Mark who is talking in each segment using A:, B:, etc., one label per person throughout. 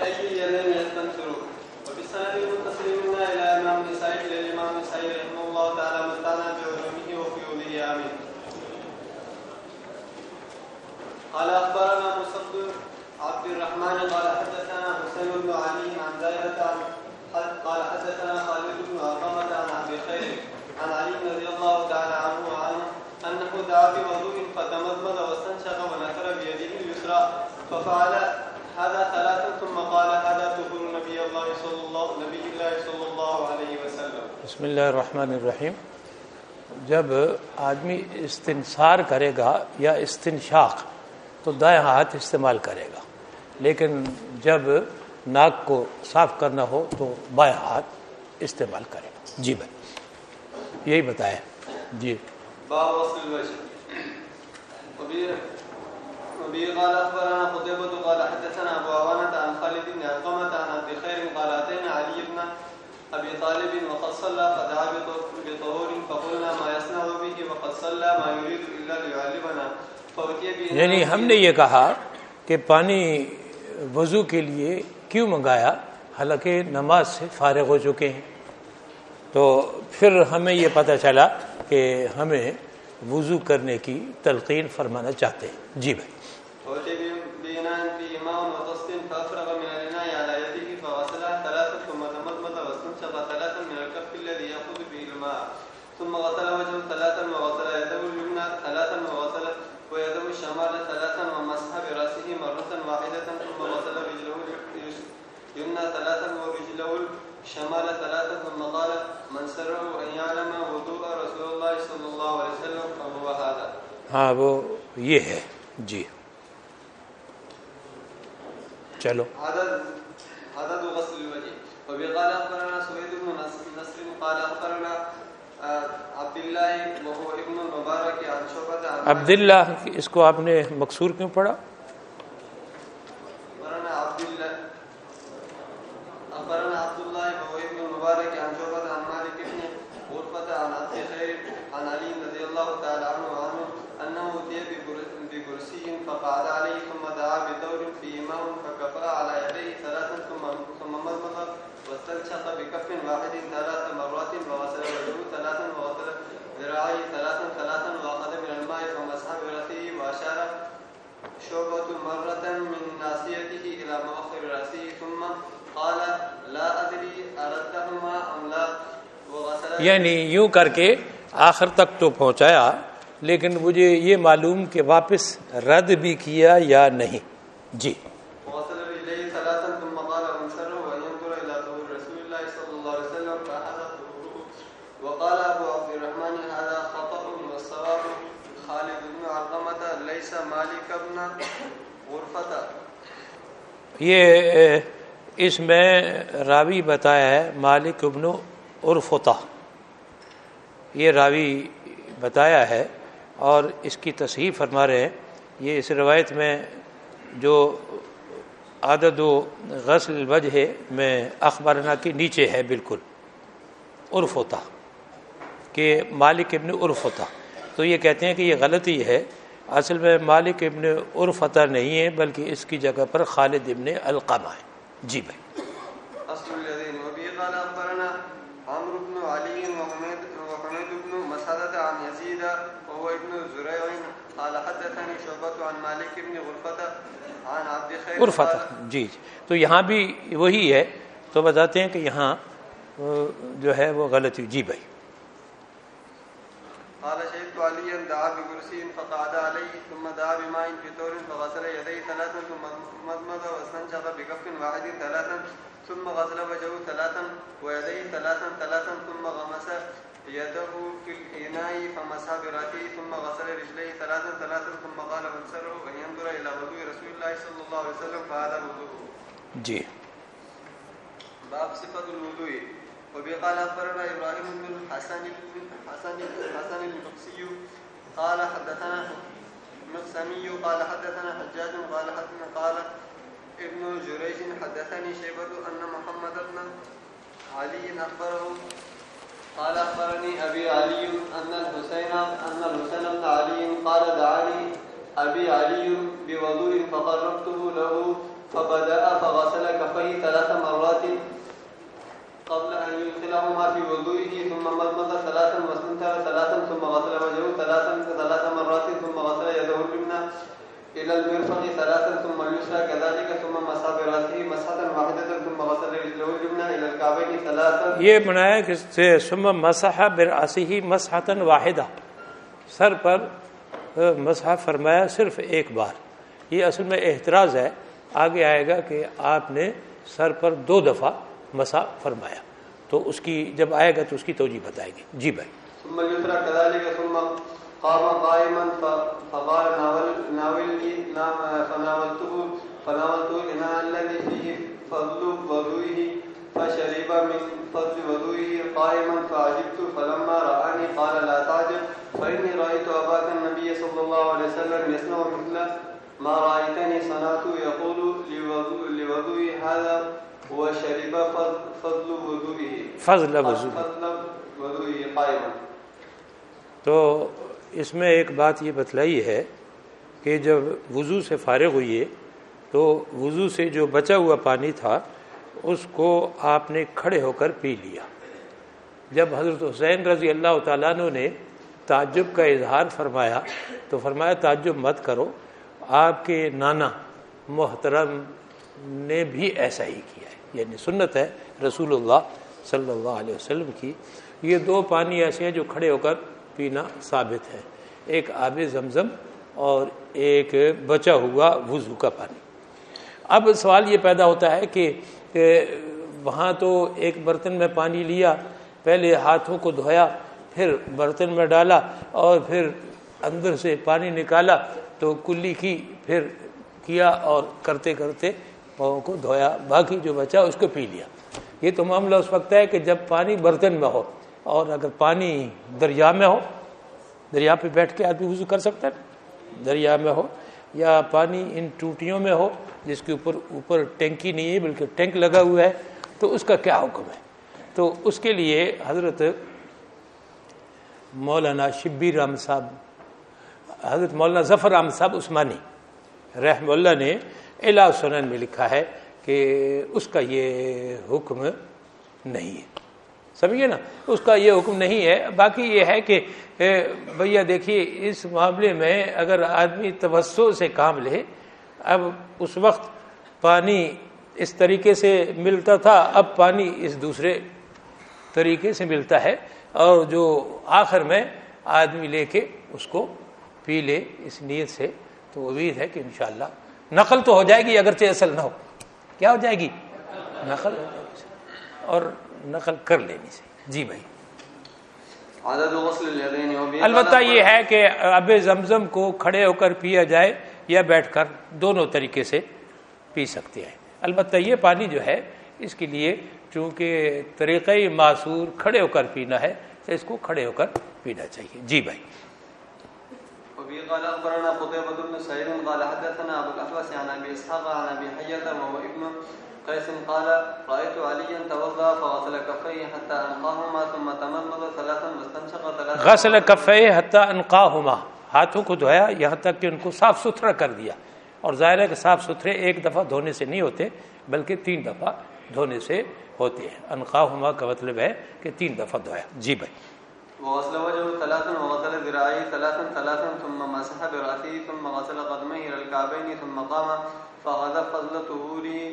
A: بأي يدين يستنصر وبالسند المتصل منا إلى إمام النسائي إلى الإمام النسائي رحمه الله تعالى مستعنا بعلومه وفيوله آمين. قال أخبرنا مصدق عبد الرحمن قال حدثنا حسين بن علي عن عن قال حدثنا خالد بن أرقمة عن أبي خير عن علي رضي الله تعالى عنه وعنه أنه دعا بوضوء فتمضمض واستنشق ونثر بيده اليسرى ففعل هذا ثلاثا ثم قال هذا طهور نبي الله صلى الله نبي الله صلى الله عليه وسلم.
B: بسم اللہ الرحمن الرحیم۔ جب آدمی استنصار کرے گا یا استنشاق تو دائیں ہاتھ استعمال کرے گا۔ لیکن جب ناک کو صاف کرنا ہو تو بائیں ہاتھ استعمال کرے گا۔ جی بھائی یہی بتایا۔ جی۔
A: باب غسل وبه قال اخبرنا قتيبة قال حدثنا ابو عوانة عن خالد بن علقمة عن عبد خير قال اتينا علي بن ابي طالب وقد صلى فدعا بطهور فقلنا ما يصنع به وقد صلى ما يريد الا ليعلمنا. به
B: یعنی ہم نے یہ کہا کہ پانی وضو کے لیے کیوں منگایا؟ حالانکہ نماز سے فارغ ہو چکے ہیں۔ تو پھر ہمیں یہ پتہ چلا کہ ہمیں وضو کرنے کی تلقین فرمانا چاہتے ہیں۔ جی بھائی۔
A: فأتي بإناء فيه ماء وطست فأفرغ من الإناء على يده فغسلها ثلاثا ثم تمضمض واستنشق ثلاثا من الكف الذي يأخذ به الماء. ثم غسل وجهه ثلاثا وغسل يده اليمنى ثلاثا وغسل ويده الشمال ثلاثا ومسح برأسه مرة واحدة. ثم غسل رجله اليمنى ثلاثا ورجله الشمال ثلاثا. ثم قال من سره أن يعلم وضوء رسول الله صلى الله عليه وسلم فهو هذا.
B: ہاں وہ یہ ہے۔ جی۔ چلو۔
A: عدد عدد غسل الوجه. وبقال اخبرنا سويد بن نصر نصر قال اخبرنا آه، عبد الله وهو ابن المبارك عن شعبة عن
B: عبداللہ اس کو آپ نے مقصور کیوں پڑھا
A: اخبرنا عبد الله اخبرنا عبد الله وهو ابن المبارك عن شعبة عن مالك بن غرفة عن عبد خير عن علي رضي الله تعالى عنه وعنه انه اتي بكر- بكرسي فقعد عليه ثم دعا بدور فيه ماء فكفأ على يديه ثلاثا ثم ثم مضمض واستنشق بكف واحد ثلاث مرات وغسل وجهه ثلاثا وغسل ذراعيه ثلاثا ثلاثا واخذ من الماء فمسح براسه واشار شعبة مرة من ناصيته إلى مؤخر رأسه ثم قال لا أدري أردهما أم لا وغسل
B: یعنی یوں کر کے آخر تک تو پہنچایا لیکن مجھے یہ معلوم کہ واپس رد بھی کیا یا نہیں۔ جی۔ یہ اس میں راوی بتایا ہے مالک ابن عرفتا یہ راوی بتایا ہے اور اس کی تصحیح فرما رہے ہیں۔ یہ اس روایت میں جو عدد و غسل وجہ میں اخبارنا کے نیچے ہے بالکل، عرف ہوتا کہ مالک ابن عرف ہوتا۔ تو یہ کہتے ہیں کہ یہ غلطی ہے۔ اصل میں مالک ابن عرفتا نہیں ہے، بلکہ اس کی جگہ پر خالد ابن القامہ ہے۔ جی بھائی
A: أصل الذين وبه قال أخبرنا عمرو بن علي وحميد وحميد بن مسعدة عن يزيد وهو ابن زريع قال حدثني شعبة عن مالك بن قال
B: جی جی۔ تو یہاں بھی وہی ہے۔ تو بتاتے ہیں کہ یہاں جو ہے وہ غلطی جی بھائی۔
A: قال شهدت عليا دعا بكرسي فقعد عليه ثم دعا بماء في طور فغسل يديه ثلاثا ثم مضمض واستنشق بكف واحد ثلاثا ثم غسل وجهه ثلاثا ويديه ثلاثا ثلاثا ثم غمس يده في الإناء فمسح برأسه ثم غسل رجليه ثلاثا ثلاثا ثم قال من سره أن ينظر إلى وضوء رسول الله صلى الله عليه وسلم فهذا وضوءه
B: جی۔
A: باب صفة الوضوء. وبه قال أخبرنا إبراهيم بن حسن بن حسن حسن المقسي قال حدثنا مقسمي قال حدثنا حجاج قال حدثنا قال ابن جريج حدثني شيبة أن محمد بن علي أخبره قال أخبرني أبي علي أن الحسين أن الحسين بن علي قال دعاني أبي علي بوضوء فقربته له فبدأ فغسل كفيه ثلاث مرات قبل أن يدخلهما في وضوئه، ثم مضمض ثلاثا واستنثر ثلاثا، ثم غسل وجهه ثلاثا، ثلاث مرات، ثم غسل يده اليمنى إلى المرفق ثلاثا ثم اليسرى كذلك ثم مسح برأسه مسحة واحدة ثم غسل رجله اليمنى إلى الكعبين ثلاثا
B: یہ بنایا کہ ثم مسح برأسه مسحة واحدہ سر پر مسح فرمایا صرف ایک بار. یہ اصل میں احتراز ہے. آگے آئے گا کہ آپ نے سر پر دو دفعہ مسح فرمایا. تو اس کی جب آئے گا تو اس کی توجہ بتائے گی. جی بھائی.
A: قام قائما فقال ناول ناولني نام فناولته فناولته الإناء الذي فيه فضل وضوئه فشرب من فضل وضوئه قائما فعجبت فلما رآني قال لا تعجب فإني رأيت أباك النبي صلى الله عليه وسلم يصنع مثل ما رأيتني صنعت يقول لوضوء هذا وشرب فضل وضوئه
B: فضل وضوئه.
A: فضل وضوئه قائما
B: تو اس میں ایک بات یہ بتلائی ہے کہ جب وضو سے فارغ ہوئیے تو وضو سے جو بچا ہوا پانی تھا، اس کو آپ نے کھڑے ہو کر پی لیا۔ جب حضرت حسین رضی اللہ تعالیٰ عنہ نے تعجب کا اظہار فرمایا تو فرمایا، تعجب مت کرو، آپ کے نانا محترم نے بھی ایسا ہی کیا ہے۔ یعنی سنت ہے رسول اللہ صلی اللہ علیہ وسلم کی۔ یہ دو پانی ایسے ہیں جو کھڑے ہو کر پینا ثابت ہے۔ ایک آب زمزم اور ایک بچا ہوا وضو کا پانی۔ اب سوال یہ پیدا ہوتا ہے کہ وہاں تو ایک برتن میں پانی لیا، پہلے ہاتھوں کو دھویا، پھر برتن میں ڈالا اور پھر اندر سے پانی نکالا تو کلی کی پھر کیا اور کرتے کرتے پاؤں کو دھویا، باقی جو بچا اس کو پی لیا۔ یہ تو معاملہ اس وقت ہے کہ جب پانی برتن میں ہو اور اگر پانی دریا میں ہو، دریا پہ بیٹھ کے آدمی وضو کر سکتا ہے، دریا میں ہو یا پانی ان ٹوٹیوں میں ہو، جس کے اوپر اوپر ٹینکی نہیں ہے، بلکہ ٹینک لگا ہوا ہے، تو اس کا کیا حکم ہے؟ تو اس کے لیے حضرت مولانا شبیر رحم صاحب، حضرت مولانا ظفر احمد صاحب عثمانی رحم اللہ نے الہ سنن میں لکھا ہے کہ اس کا یہ حکم نہیں ہے۔ سمجھیے نا؟ اس کا یہ حکم نہیں ہے۔ باقی یہ ہے کہ بھیا دیکھیے، اس معاملے میں اگر آدمی توسع سے کام لے، اب اس وقت پانی اس طریقے سے ملتا تھا، اب پانی اس دوسرے طریقے سے ملتا ہے۔ اور جو آخر میں آدمی لے کے اس کو پی لے اس نیت سے، تو امید ہے کہ انشاءاللہ نقل تو ہو جائے گی، اگرچہ اصل نہ ہو۔ کیا ہو جائے گی؟ نقل ہو جائے گی۔ اور نقل کر لینی سے جی بھائی۔
A: عدد غسل
B: البتہ یہ ہے کہ اب زمزم کو کھڑے ہو کر پیا جائے یا بیٹھ کر دونوں طریقے سے پی سکتے ہیں۔ البتہ یہ پانی جو ہے اس کے لیے چونکہ طریقۂ معصور کھڑے ہو کر پینا ہے تو اس کو کھڑے ہو کر پینا چاہیے۔ جی بھائی۔
A: قال اخبرنا قتيبة بن سعيد قال حدثنا ابو الاحوص عن ابي اسحاق عن ابي حية وهو ابن قيس قال رايت عليا توضا فغسل كفيه حتى انقاهما ثم تمضمض ثلاثا واستنشق ثلاثا.
B: غسل کفے حتیٰ انقاہما ہاتھوں کو دھویا یہاں تک کہ ان کو صاف ستھرا کر دیا۔ اور ظاہر ہے کہ صاف ستھرے ایک دفعہ دھونے سے نہیں ہوتے بلکہ تین دفعہ دھونے سے ہوتے ہیں۔ انقاہما کا مطلب ہے کہ تین دفعہ دھویا۔ جی بھائی۔
A: وغسل وجهه ثلاثا وغسل ذراعيه ثلاثا ثلاثا ثم مسح براسه ثم غسل قدميه الى الكعبين ثم قام فغدا فضل طهوره.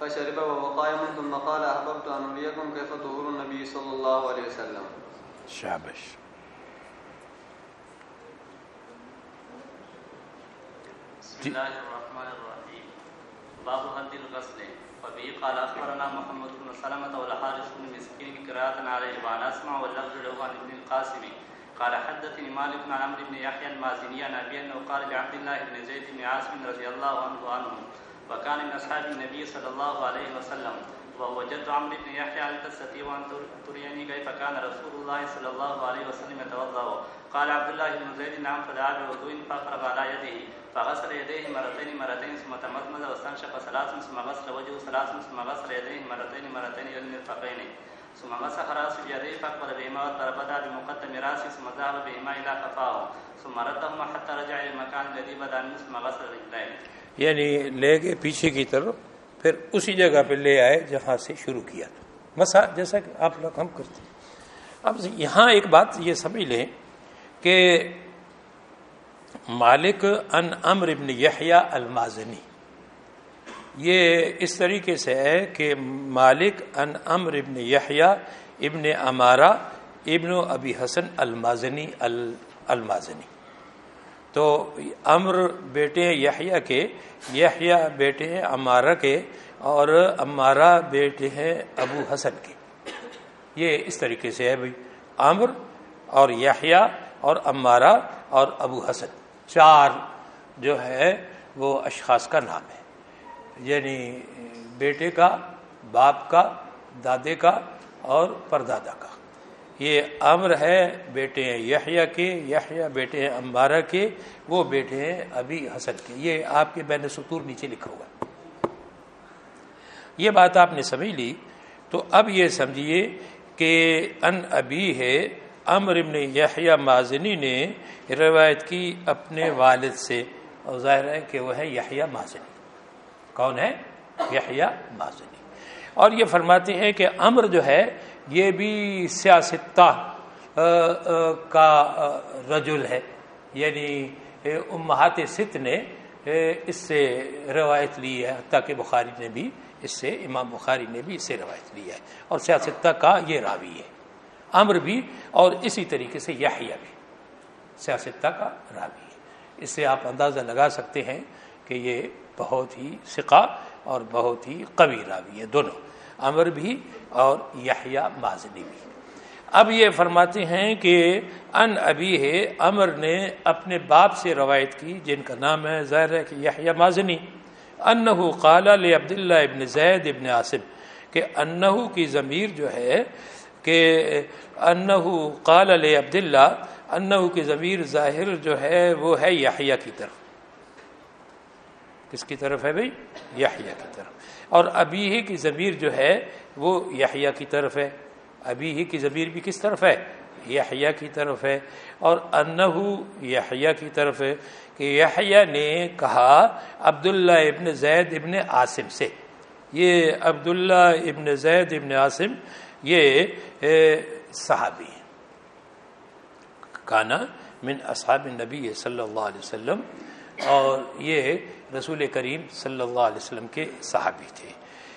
A: فشرب وهو قائم ثم قال احببت ان اريكم كيف طهور النبي صلى الله عليه وسلم.
B: شابش.
C: بسم الله الرحمن الرحيم. باب حد الغسل. وبه قال اخبرنا محمد بن سلمة والحارث بن مسكين قراءة عليه. وعن اسمع واللفظ له عن ابن القاسم. قال حدثني مالك عن عمرو بن يحيى المازني عن ابي انه قال لعبد الله بن زيد بن عاصم رضي الله عنه عنه. وكان من اصحاب النبي صلى الله عليه وسلم، وهو جد عمرو بن يحيى هل تستطيع ان تريني كيف كان رسول الله صلى الله عليه وسلم يتوضا قال عبد الله بن زيد نعم فدعا بوضوء فافرغ على يده فغسل يديه مرتين مرتين ثم تمضمض واستنشق ثلاثا ثم غسل وجهه ثلاثا ثم غسل يديه مرتين مرتين الى المرفقين ثم مسح راس يديه فاقبل بهما وضرب بمقدم راسه، ثم ذهب بهما الى قفاه ثم ردهما حتى رجع الى المكان الذي بدا منه، ثم غسل رجليه
B: یعنی لے گئے پیچھے کی طرف پھر اسی جگہ پہ لے آئے جہاں سے شروع کیا تھا۔ مسا جیسا کہ آپ لوگ ہم کرتے ہیں۔ اب یہاں ایک بات یہ سمجھ لیں کہ مالک ان امر ابن یحییٰ المازنی، یہ اس طریقے سے ہے کہ مالک ان امر ابن یحییٰ ابن امارہ ابن ابی حسن المازنی المازنی۔ تو امر بیٹے ہیں یحییٰ کے، یحییٰ بیٹے ہیں امارہ کے اور امارہ بیٹے ہیں ابو حسن کے۔ یہ اس طریقے سے ہے بھائی۔ امر اور یحییٰ اور امارہ اور ابو حسن۔ چار جو ہے وہ اشخاص کا نام ہے۔ یعنی بیٹے کا، باپ کا، دادے کا اور پردادا کا۔ یہ امر ہے بیٹے ہیں یحییٰ کے، یحییٰ بیٹے ہیں امبارہ کے، وہ بیٹے ہیں ابی حسن کے۔ یہ آپ کے بین سطور نیچے لکھا ہوا یہ بات آپ نے سمجھ لی۔ تو اب یہ سمجھیے کہ ان ابی ہے، امر ابن یحییٰ مازنی نے روایت کی اپنے والد سے۔ اور ظاہر ہے کہ وہ ہے یحییٰ مازنی۔ کون ہے؟ یحییٰ مازنی۔ اور یہ فرماتے ہیں کہ امر جو ہے یہ بھی سیاستہ کا رجل ہے۔ یعنی امہات ست نے اس سے روایت لی ہے۔ حتیٰ کہ بخاری نے بھی اس سے، امام بخاری نے بھی اس سے روایت لی ہے۔ اور سیاستہ کا یہ راوی ہے۔ امر بھی اور اسی طریقے سے یحییٰ بھی سیاستہ کا راوی ہے۔ اس سے آپ اندازہ لگا سکتے ہیں کہ یہ بہت ہی سقا اور بہت ہی قوی راوی ہے دونوں۔ امر بھی اور یحییٰ مازنی بھی۔ اب یہ فرماتے ہیں کہ ان ابی ہے امر نے اپنے باپ سے روایت کی، جن کا نام ہے ظاہر ہے کہ یحییٰ مازنی۔ انہو قال عبداللہ ابن زید ابن عاصم کہ انہو کی ضمیر جو ہے کہ انہو قال عبداللہ، انہو کی ضمیر ظاہر جو ہے وہ ہے یحییٰ کی طرف۔ کس کی طرف ہے بھائی؟ یحییٰ کی طرف۔ اور ابھی ہی کی ضمیر جو ہے وہ یحییٰ کی طرف ہے۔ ابھی ہی کی ضمیر بھی کس طرف ہے؟ یحییٰ کی طرف ہے۔ اور انہو یحییٰ کی طرف ہے کہ یحییٰ نے کہا عبداللہ ابن زید ابن عاصم سے۔ یہ عبداللہ ابن زید ابن عاصم، یہ صحابی ہیں۔ کانا من اصحاب نبی صلی اللہ علیہ وسلم۔ اور یہ رسول کریم صلی اللہ علیہ وسلم کے صحابی تھے۔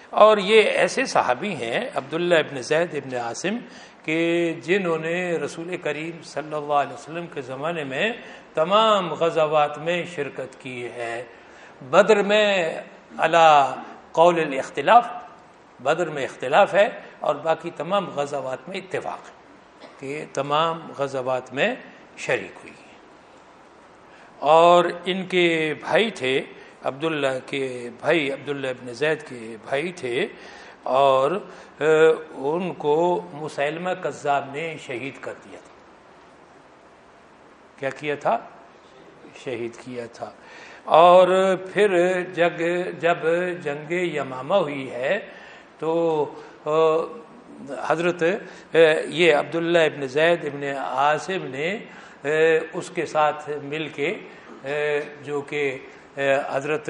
B: اور یہ ایسے صحابی ہیں، عبداللہ ابن زید ابن عاصم، کہ جنہوں نے رسول کریم صلی اللہ علیہ وسلم کے زمانے میں تمام غزوات میں شرکت کی ہے۔ بدر میں اللہ قول الاختلاف، بدر میں اختلاف ہے اور باقی تمام غزوات میں اتفاق کہ تمام غزوات میں شریک ہوئی۔ اور ان کے بھائی تھے عبداللہ کے بھائی، عبداللہ ابن زید کے بھائی تھے اور ان کو مسلمہ قذاب نے شہید کر دیا تھا۔ کیا کیا تھا؟ شہید کیا تھا۔ اور پھر جگ، جب جنگ یمامہ ہوئی ہے تو حضرت یہ عبداللہ ابن زید ابن عاصم نے اس کے ساتھ مل کے جو کہ حضرت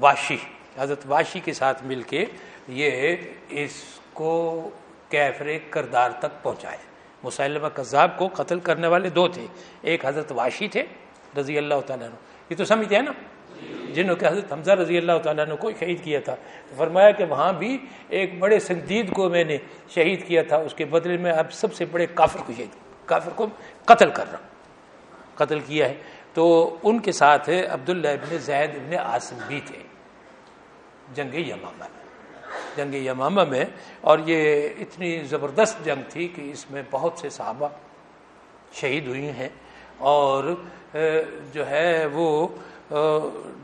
B: واشی حضرت واشی کے ساتھ مل کے یہ اس کو کیفر کردار تک پہنچائے۔ مسلمہ قذاب کو قتل کرنے والے دو تھے۔ ایک حضرت واشی تھے رضی اللہ تعالیٰ عنہ۔ یہ تو سمجھتے ہیں نا؟ جنہوں کے حضرت حمزہ رضی اللہ تعالیٰ عنہ کو شہید کیا تھا۔ فرمایا کہ وہاں بھی ایک بڑے سنجید کو میں نے شہید کیا تھا۔ اس کے بدلے میں اب سب سے بڑے کافر کو شہید کافر کو قتل کر رہا قتل کیا ہے۔ تو ان کے ساتھ عبداللہ ابن زید ابن عاصم بھی تھے۔ جنگ یمامہ۔ میں جنگ یمامہ میں اور یہ اتنی زبردست جنگ تھی کہ اس میں بہت سے صحابہ شہید ہوئی ہیں اور جو ہے وہ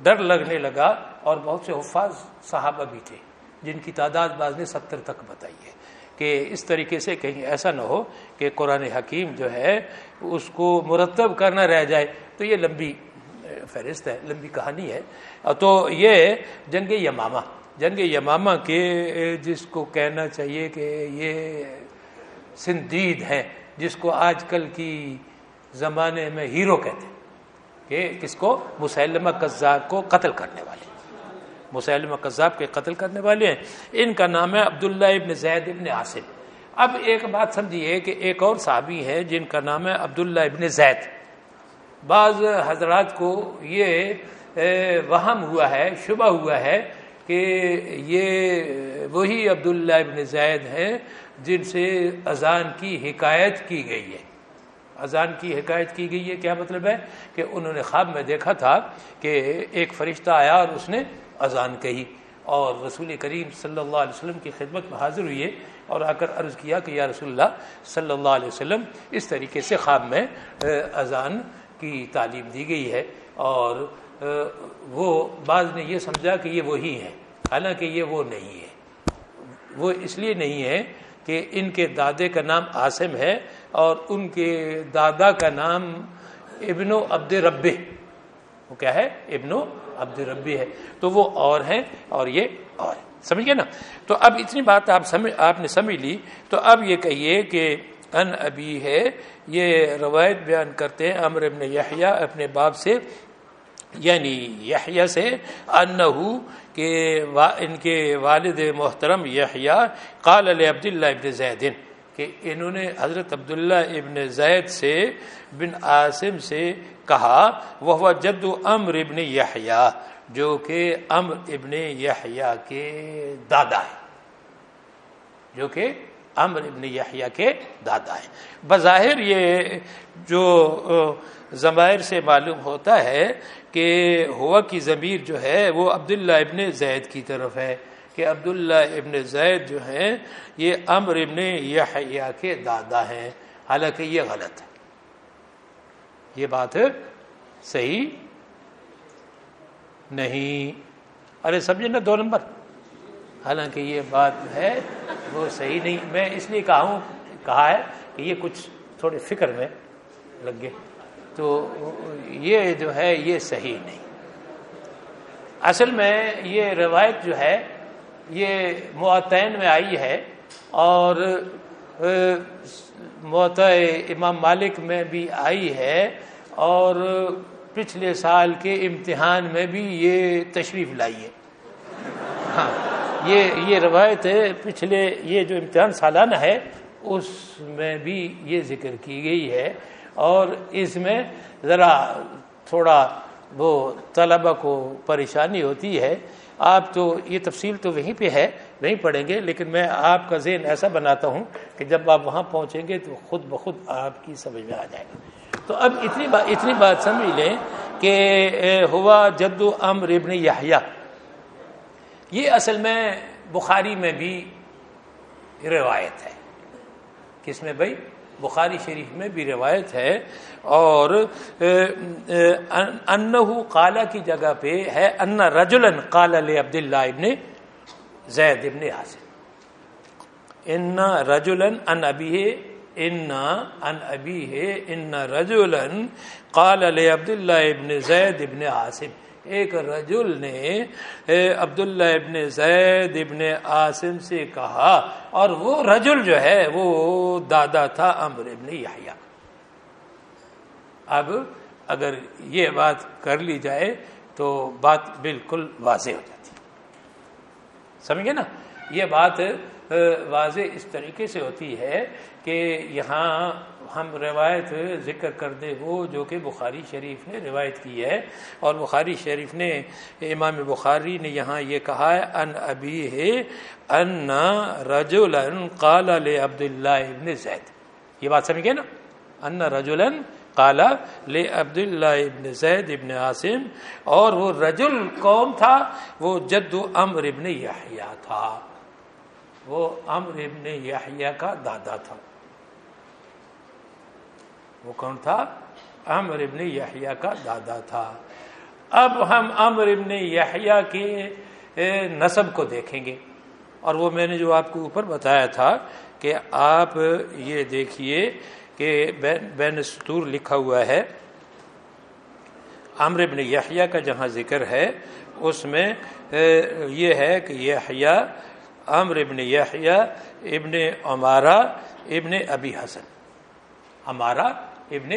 B: ڈر لگنے لگا اور بہت سے حفاظ صحابہ بھی تھے جن کی تعداد بعض نے ستر تک بتائی ہے کہ اس طریقے سے کہیں ایسا نہ ہو کہ قرآن حکیم جو ہے اس کو مرتب کرنا رہ جائے، تو یہ لمبی فہرست ہے، لمبی کہانی ہے۔ تو یہ جنگ یمامہ جنگ یمامہ کے جس کو کہنا چاہیے کہ یہ سندید ہیں، جس کو آج کل کی زمانے میں ہیرو کہتے ہیں، کہ کس کو؟ مسلمہ قذاب کو قتل کرنے والے۔ مسلمہ قذاب کے قتل کرنے والے ہیں۔ ان کا نام ہے عبداللہ ابن زید ابن عاصم۔ اب ایک بات سمجھیے کہ ایک اور صحابی ہے جن کا نام ہے عبداللہ ابن زید۔ بعض حضرات کو یہ وہم ہوا ہے، شبہ ہوا ہے کہ یہ وہی عبداللہ ابن زید ہیں جن سے اذان کی حکایت کی گئی ہے۔ اذان کی حکایت کی گئی ہے، کیا مطلب ہے؟ کہ انہوں نے خواب میں دیکھا تھا کہ ایک فرشتہ آیا اور اس نے اذان کہی اور رسول کریم صلی اللہ علیہ وسلم کی خدمت میں حاضر ہوئی اور آ کر عرض کیا کہ یا رسول اللہ صلی اللہ علیہ وسلم، اس طریقے سے خواب میں اذان کی تعلیم دی گئی ہے اور وہ بعض نے یہ سمجھا کہ یہ وہی ہیں، حالانکہ یہ وہ نہیں ہے۔ وہ اس لیے نہیں ہے کہ ان کے دادے کا نام عاصم ہے اور ان کے دادا کا نام ابن و عبد رب وہ کیا ہے؟ ابن و عبد ربی ہے۔ تو وہ اور ہیں اور یہ اور سمجھ گئے نا؟ تو اب اتنی بات آپ سمجھ آپ نے سمجھ لی، تو اب یہ کہیے کہ ان ابی ہے، یہ روایت بیان کرتے ہیں امر ابن یحییٰ اپنے باپ سے یعنی یحییٰ سے، انہو کہ ان کے والد محترم یحییٰ قال علیہ عبداللہ ابن زیدن، کہ انہوں نے حضرت عبداللہ ابن زید سے بن عاصم سے کہا وہ جد امر ابن یحییٰ جو کہ امر ابن یحییٰ کے دادا ہے۔ جو کہ امر ابن یحییٰ کے دادا ہے۔ بظاہر یہ جو ضمائر سے معلوم ہوتا ہے کہ ہوا کی ضمیر جو ہے وہ عبداللہ ابن زید کی طرف ہے کہ عبداللہ ابن زید جو ہیں یہ امر ابن یحییٰ کے دادا ہیں۔ حالانکہ یہ غلط ہے۔ یہ بات صحیح نہیں۔ ارے سمجھے نا دو نمبر۔ حالانکہ یہ بات ہے، وہ صحیح نہیں۔ میں اس لیے کہا ہوں، کہا ہے کہ یہ کچھ تھوڑے فکر میں لگ گئے۔ تو یہ جو ہے، یہ صحیح نہیں۔ اصل میں یہ روایت جو ہے، یہ معطین میں آئی ہے اور معت امام مالک میں بھی آئی ہے اور پچھلے سال کے امتحان میں بھی یہ تشریف لائی ہے۔ ہاں یہ یہ روایت ہے، پچھلے یہ جو امتحان سالانہ ہے، اس میں بھی یہ ذکر کی گئی ہے۔ اور اس میں ذرا تھوڑا وہ طلبہ کو پریشانی ہوتی ہے۔ آپ تو، یہ تفصیل تو وہیں پہ ہے نہیں پڑھیں گے، لیکن میں آپ کا ذہن ایسا بناتا ہوں کہ جب آپ وہاں پہنچیں گے تو خود بخود آپ کی سمجھ میں آ جائے گا۔ تو اب اتنی بات اتنی بات سمجھ لیں کہ ہوا جدو امر ابن یحییٰ۔ یہ اصل میں بخاری میں بھی روایت ہے۔ کس میں بھائی؟ بخاری شریف میں بھی روایت ہے۔ اور انہو قالا کی جگہ پہ ہے، ان رجلن قال علی عبداللہ ابن زید ابن حاصل ان رجلن، ان ابی ان ان ابی ہے ان رجلن قال علی عبداللہ ابن زید ابن عاصم۔ ایک رجل نے عبداللہ ابن زید ابن عاصم سے کہا، اور وہ رجل جو ہے، وہ دادا تھا امر ابن یحییٰ۔ اب اگر یہ بات کر لی جائے تو بات بالکل واضح ہو جاتی۔ سمجھے نا؟ یہ بات واضح اس طریقے سے ہوتی ہے کہ یہاں ہم روایت ذکر کر دے وہ جو کہ بخاری شریف نے روایت کی ہے۔ اور بخاری شریف نے امام بخاری نے یہاں یہ کہا ہے، ان ابی ہے ان رجولن قال عبد اللہ ابن زید. یہ بات سمجھ گئے نا؟ ان رجولن کالا لے عبد اللہ ابن زید ابن عاصم۔ اور وہ رجل کون تھا؟ وہ جد امر ابن یحییٰ تھا۔ وہ امر ابن یحییٰ کا دادا تھا۔ وہ کون تھا؟ امر ابن یحییٰ کا دادا تھا۔ اب ہم امر ابن یحییٰ کے نصب کو دیکھیں گے۔ اور وہ میں نے جو آپ کو اوپر بتایا تھا کہ آپ یہ دیکھیے کہ بین ستور لکھا ہوا ہے۔ امر ابن یحییٰ کا جہاں ذکر ہے، اس میں یہ ہے کہ یحییٰ امر ابن یحییٰ ابن عمارہ، ابن ابی حسن۔ ہمارا ابن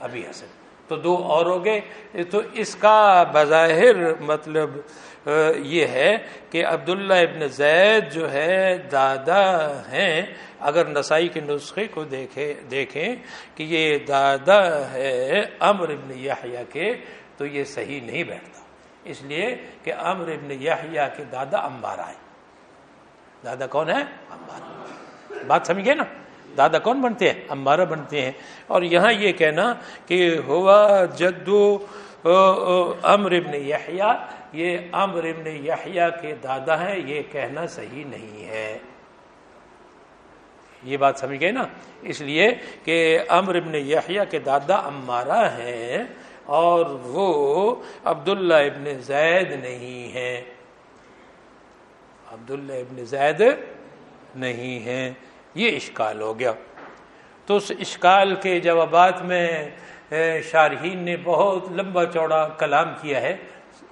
B: ابی حسن۔ تو دو اور ہو گئے۔ تو اس کا بظاہر مطلب یہ ہے کہ عبداللہ ابن زید جو ہے، دادا ہیں۔ اگر نسائی کے نسخے کو دیکھے، دیکھیں کہ یہ دادا ہے امر ابن یحییٰ کے، تو یہ صحیح نہیں بیٹھتا۔ اس لیے کہ امر ابن یحییٰ کے دادا امبارہ ہیں۔ دادا کون ہے؟ امبارہ۔ بات سمجھے نا؟ دادا کون بنتے ہیں؟ امبارہ بنتے ہیں۔ اور یہاں یہ کہنا کہ ہوا جدو امر ابن یحییٰ یہ امر ابن یحییٰ کے دادا ہیں، یہ کہنا صحیح نہیں ہے۔ یہ بات سمجھ گئے نا؟ اس لیے کہ امر ابن یحییٰ کے دادا امارہ ہیں اور وہ عبداللہ ابن زید نہیں ہے عبداللہ ابن زید نہیں ہے یہ اشکال ہو گیا۔ تو اس اشکال کے جوابات میں شارحین نے بہت لمبا چوڑا کلام کیا ہے۔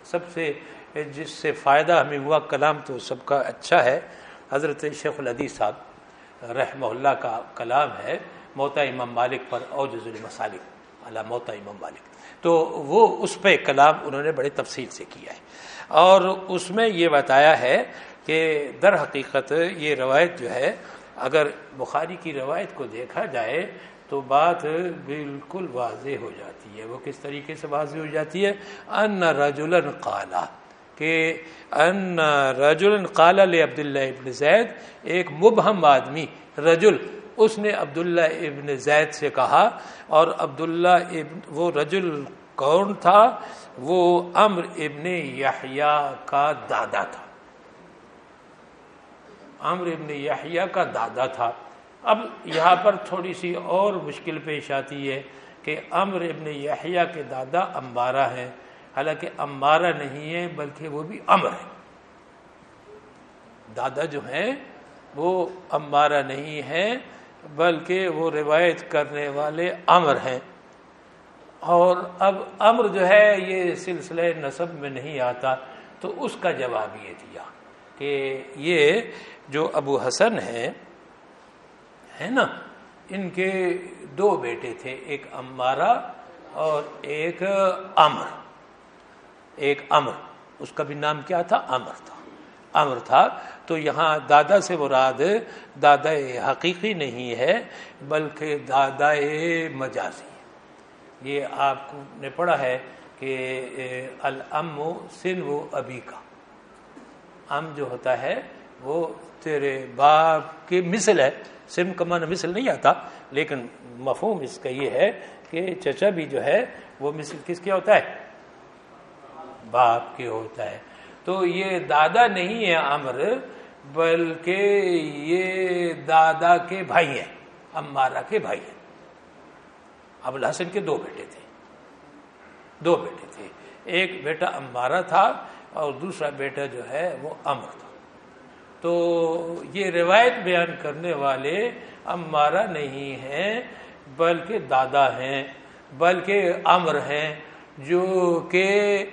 B: سب سے، جس سے فائدہ ہمیں ہوا، کلام تو سب کا اچھا ہے۔ حضرت شیخ الحدیث صاحب رحمہ اللہ کا کلام ہے، موتا امام مالک پر اوجز المسالک اللہ موتا امام مالک۔ تو وہ اس پہ کلام انہوں نے بڑے تفصیل سے کیا ہے۔ اور اس میں یہ بتایا ہے کہ در حقیقت یہ روایت جو ہے اگر بخاری کی روایت کو دیکھا جائے تو بات بالکل واضح ہو جاتی ہے۔ وہ کس طریقے سے واضح ہو جاتی ہے؟ ان رجولن قالا کہ ان رجولن قالا لے عبداللہ ابن زید ایک مبہم آدمی، رجل، اس نے عبداللہ ابن زید سے کہا۔ اور عبداللہ ابن، وہ رجل کون تھا؟ وہ امر ابن یحییٰ کا دادا تھا۔ امر ابن یحییٰ کا دادا تھا۔ اب یہاں پر تھوڑی سی اور مشکل پیش آتی ہے کہ امر ابن یحییٰ کے دادا امبارہ ہیں۔ حالانکہ امبارہ نہیں ہے بلکہ وہ بھی امر ہے دادا جو ہیں وہ امبارہ نہیں ہے بلکہ وہ روایت کرنے والے امر ہیں۔ اور اب امر جو ہے یہ سلسلہ نصب میں نہیں آتا تو اس کا جواب یہ دیا۔ کہ یہ جو ابو حسن ہے ہے نا، ان کے دو بیٹے تھے، ایک امارا اور ایک امر ایک امر اس کا بھی نام کیا تھا؟ امر تھا۔ امر تھا، تو یہاں دادا سے مراد دادا حقیقی نہیں ہے، بلکہ دادا مجازی۔ یہ آپ نے پڑھا ہے کہ الام سن و ابی کا ام جو ہوتا ہے، وہ تیرے باپ کی مثل ہے۔ سم کا معنی مثل نہیں آتا، لیکن مفہوم اس کا یہ ہے کہ چچا بھی جو ہے، وہ مثل کس کیا ہوتا ہے؟ باپ کے ہوتا ہے۔ تو یہ دادا نہیں ہے امر، بلکہ یہ دادا کے بھائی ہیں۔ امارا کے بھائی ہیں۔ ابو الحسن کے دو بیٹے تھے۔ دو بیٹے تھے۔ ایک بیٹا امارا تھا اور دوسرا بیٹا جو ہے وہ امر تھا۔ تو یہ روایت بیان کرنے والے امارا نہیں ہیں، بلکہ دادا ہیں، بلکہ امر ہیں، جو کہ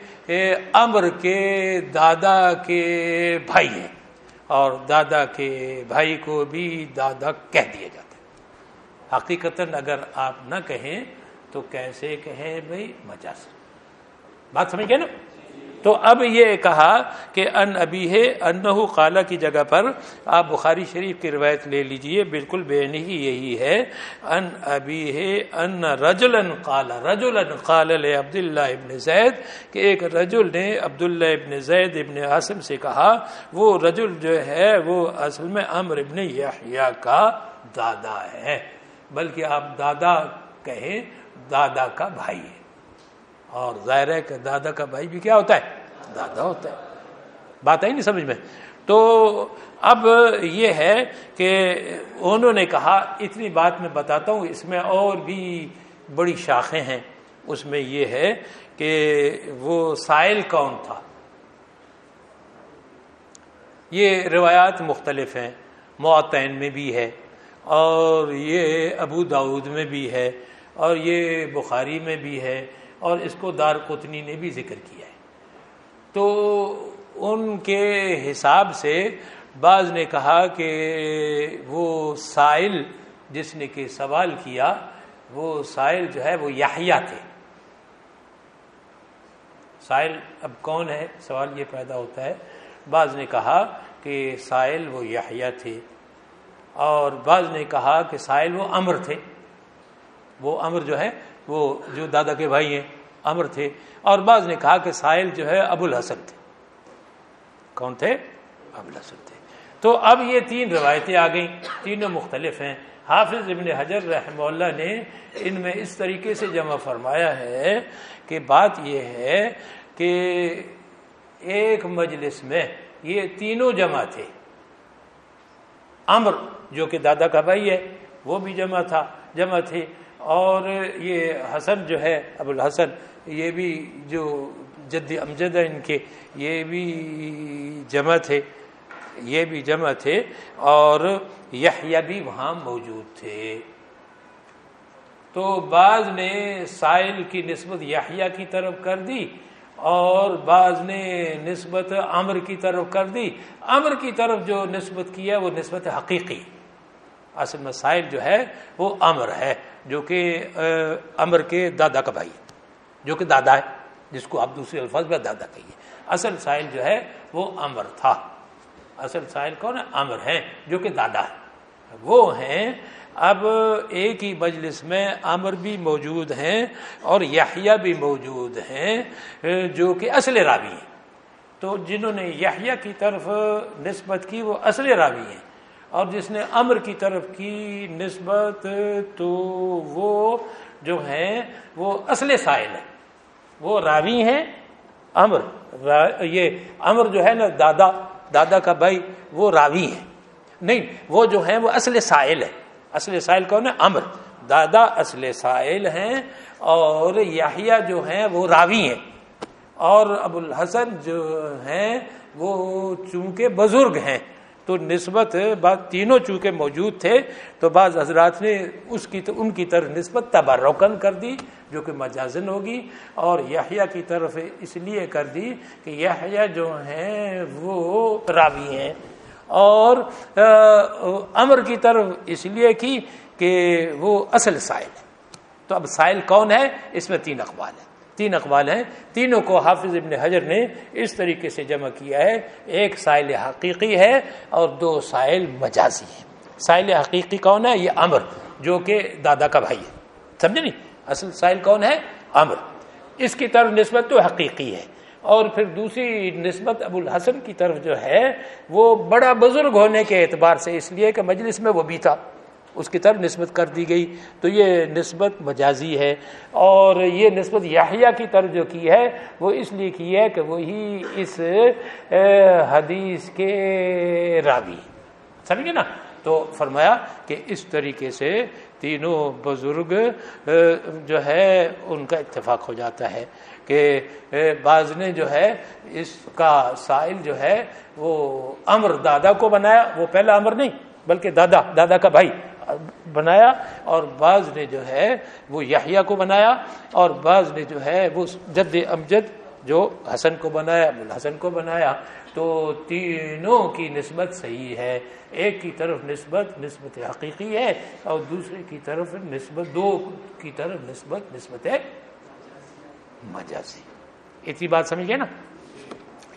B: امر کے دادا کے بھائی ہیں۔ اور دادا کے بھائی کو بھی دادا کہہ دیا جاتا ہے حقیقت اگر آپ نہ کہیں تو کیسے کہیں بھائی؟ مجاز۔ بات سمجھ گئے نا؟ تو اب یہ کہا کہ ان ابھی ہے، انہو قالا کی جگہ پر آپ بخاری شریف کی روایت لے لیجیے، بالکل بے نہیں یہی ہے۔ ان ابھی ہے، ان رجلن قالا، رجلن قال لے عبداللہ ابن زید، کہ ایک رجل نے عبداللہ ابن زید ابن عاصم سے کہا، وہ رجل جو ہے، وہ اصل میں امر ابن یحییٰ کا دادا ہے۔ بلکہ آپ دادا کہیں، دادا کا بھائی ہے۔ اور ظاہر ہے کہ دادا کا بھائی بھی کیا ہوتا ہے؟ دادا ہوتا ہے۔ بات آئی نہیں سمجھ میں۔ تو اب یہ ہے کہ انہوں نے کہا، اتنی بات میں بتاتا ہوں، اس میں اور بھی بڑی شاخیں ہیں۔ اس میں یہ ہے کہ وہ سائل کون تھا۔ یہ روایات مختلف ہیں، معطین میں بھی ہے اور یہ ابو داود میں بھی ہے اور یہ بخاری میں بھی ہے اور اس کو دار قطنی نے بھی ذکر کیا۔ تو ان کے حساب سے بعض نے کہا کہ وہ سائل جس نے کہ سوال کیا، وہ سائل جو ہے وہ یحییٰ تھے۔ سائل اب کون ہے؟ سوال یہ پیدا ہوتا ہے۔ بعض نے کہا کہ سائل وہ یحییٰ تھے۔ اور بعض نے کہا کہ سائل وہ امر تھے۔ وہ امر جو ہے وہ جو دادا کے بھائی ہیں۔ امر تھے اور بعض نے کہا کہ سائل جو ہے ابو الحسن تھے۔ کون تھے؟ ابو الحسن تھے۔ تو اب یہ تین روایتیں آ گئیں، تینوں مختلف ہیں۔ حافظ ابن حجر رحمہ اللہ نے ان میں اس طریقے سے جمع فرمایا ہے کہ بات یہ ہے کہ ایک مجلس میں یہ تینوں جمع تھے۔ امر جو کہ دادا کا بھائی ہے، وہ بھی جمع تھا، جمع تھے۔ اور یہ حسن جو ہے ابو الحسن یہ بھی جو جد امجد ہے ان کے، یہ بھی جمع تھے۔ یہ بھی جمع تھے اور یہ بھی وہاں موجود تھے۔ تو بعض نے سائل کی نسبت یحییٰ کی طرف کر دی اور بعض نے نسبت امر کی طرف کر دی۔ امر کی طرف جو نسبت کی ہے وہ نسبت حقیقی۔ اصل میں سائل جو ہے، وہ امر ہے۔ جو کہ امر کے دادا کا بھائی جو کہ دادا ہے، جس کو آپ دوسرے الفاظ میں دادا کہیے۔ اصل سائل جو ہے، وہ امر تھا۔ اصل سائل کون ہے؟ امر ہے جو کہ دادا ہے۔ وہ ہیں، اب ایک ہی مجلس میں امر بھی موجود ہیں اور یحییٰ بھی موجود ہیں، جو کہ اصل راوی ہیں۔ تو جنہوں نے یحییٰ کی طرف نسبت کی، وہ اصل راوی ہیں۔ اور جس نے امر کی طرف کی نسبت تو وہ جو ہیں، وہ اصل سائل ہے وہ راوی ہیں، امر۔ یہ امر جو ہے نا، دادا دادا کا بھائی، وہ راوی ہے نہیں، وہ جو ہیں، وہ اصل سائل ہے اصل سائل کون ہے؟ امر۔ دادا اصل سائل ہیں اور یاہیا جو ہیں، وہ راوی ہیں۔ اور ابو الحسن جو ہیں، وہ چونکہ بزرگ ہیں۔ تو نسبت بعض تینوں چونکہ موجود تھے، تو بعض حضرات نے اس کی ان کی طرف نسبت تبرکن کر دی، جو کہ مجازن ہوگی، اور یحییٰ کی طرف اس لیے کر دی کہ یحییٰ جو ہیں وہ راوی ہیں۔ اور امر کی طرف اس لیے کی کہ وہ اصل سائل۔ ہے تو اب سائل کون ہے؟ اس میں تین اقوال ہے تین اقوال ہیں۔ تینوں کو حافظ ابن حجر نے اس طریقے سے جمع کیا ہے۔ ایک سائل حقیقی ہے اور دو سائل مجازی ہے سائل حقیقی کون ہے؟ یہ امر جو کہ دادا کا بھائی ہے۔ سمجھے نہیں؟ اصل سائل کون ہے؟ امر اس کی طرف نسبت تو حقیقی ہے۔ اور پھر دوسری نسبت ابو الحسن کی طرف جو ہے، وہ بڑا بزرگ ہونے کے اعتبار سے اس لیے کہ مجلس میں وہ بھی تھا۔ اس کی طرف نسبت کر دی گئی۔ تو یہ نسبت مجازی ہے۔ اور یہ نسبت یاہیا کی طرف جو کی ہے، وہ اس لیے کی ہے کہ وہی اس حدیث کے راوی سمجھے نا؟ تو فرمایا کہ اس طریقے سے تینوں بزرگ جو ہے، ان کا اتفاق ہو جاتا ہے کہ بعض نے جو ہے، اس کا سائل جو ہے، وہ امر دادا کو بنایا۔ وہ پہلا امر نہیں، بلکہ دادا دادا کا بھائی۔ بنایا اور بعض نے جو ہے وہ یحییٰ کو بنایا اور بعض نے جو ہے وہ جد امجد جو حسن کو بنایا حسن کو بنایا۔ تو تینوں کی نسبت صحیح ہے۔ ایک کی طرف نسبت نسبت حقیقی ہے اور دوسرے کی طرف نسبت، دو کی طرف نسبت نسبت مجازی۔ اتنی بات سمجھ گئے نا؟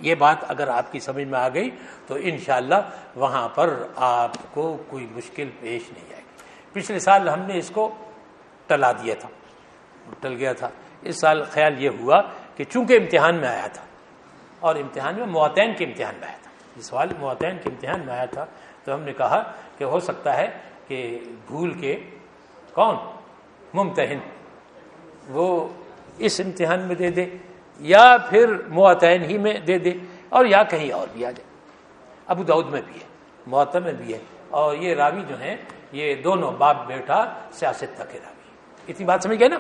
B: یہ بات اگر آپ کی سمجھ میں آ گئی تو انشاءاللہ وہاں پر آپ کو کوئی مشکل پیش نہیں آئے پچھلے سال ہم نے اس کو ٹلا دیا تھا ٹل گیا تھا۔ اس سال خیال یہ ہوا کہ چونکہ امتحان میں آیا تھا، اور امتحان میں معتین کے امتحان میں آیا تھا۔ یہ سوال معتین کے امتحان میں آیا تھا، تو ہم نے کہا کہ ہو سکتا ہے کہ بھول کے کون؟ ممتحن۔ وہ اس امتحان میں دے دے، یا پھر معتین ہی میں دے دے، اور یا کہیں اور بھی آ جائے۔ ابو دعود میں بھی ہے معت میں بھی ہے۔ اور یہ راوی جو ہیں یہ دونوں باپ بیٹا سیاست تک راوی اتنی بات سمجھ گئے نا؟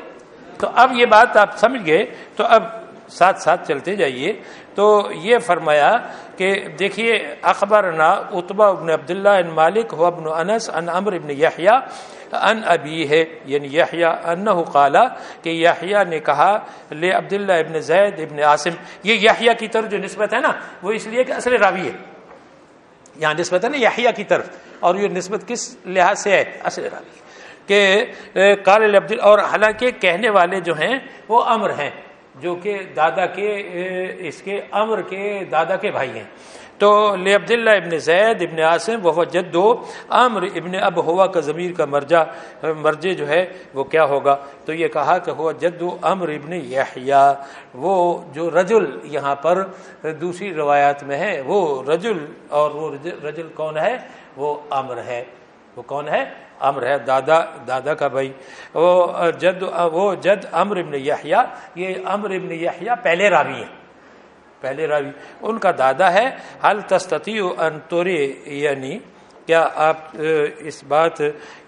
B: تو اب یہ بات آپ سمجھ گئے، تو اب ساتھ ساتھ چلتے جائیے۔ تو یہ فرمایا کہ دیکھیے اخبار نا اتبا ابن عبداللہ ان مالک ہو ابن انس ان امر ابن یحییٰ ان ابی ہے۔ یعنی یحییٰ انہ قالا کہ یحییٰ نے کہا، لے عبداللہ ابن زید ابن عاصم، یہ یحییٰ کی طرف جو نسبت ہے نا، وہ اس لیے کہ اصل راوی ہے۔ یہاں نسبت ہے نا یحییٰ کی طرف۔ اور یہ نسبت کس لحاظ سے ہے؟ اصل کہ کال عبد اور حالانکہ کہنے والے جو ہیں، وہ امر ہیں۔ جو کہ دادا کے اس کے امر کے دادا کے بھائی ہیں۔ تو لے عبداللہ ابن زید ابن عاصم وہ جد و امر ابن اب ہوا کا ضمیر کا مرجع مرجے جو ہے، وہ کیا ہوگا؟ تو یہ کہا کہ ہوا جد و امر ابن یحییٰ وہ جو رجل یہاں پر دوسری روایات میں ہے، وہ رجل اور وہ رجل کون ہے؟ وہ امر ہے۔ وہ کون ہے؟ امر ہے، دادا دادا کا بھائی۔ وہ جد وہ جد امر ابن یحییٰ یہ امر ابن یحییٰ پہلے راوی ہیں۔ پہلے راوی۔ ان کا دادا ہے۔ حل تستتی انتورے یعنی کیا آپ اس بات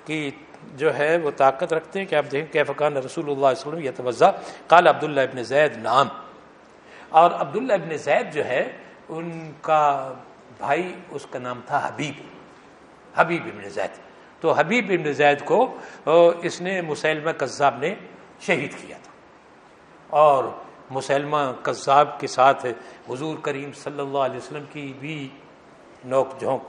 B: کی جو ہے وہ طاقت رکھتے ہیں؟ کہ آپ دیکھیں کہ فقان رسول اللہ علیہ وسلم یہ توجہ کال عبداللہ ابن زید نام اور عبداللہ ابن زید جو ہے، ان کا بھائی، اس کا نام تھا حبیب۔ حبیب ابن زید۔ تو حبیب ابن زید کو اس نے مسلمہ قذاب نے شہید کیا تھا۔ اور مسلمہ قذاب کے ساتھ حضور کریم صلی اللہ علیہ وسلم کی بھی نوک جھونک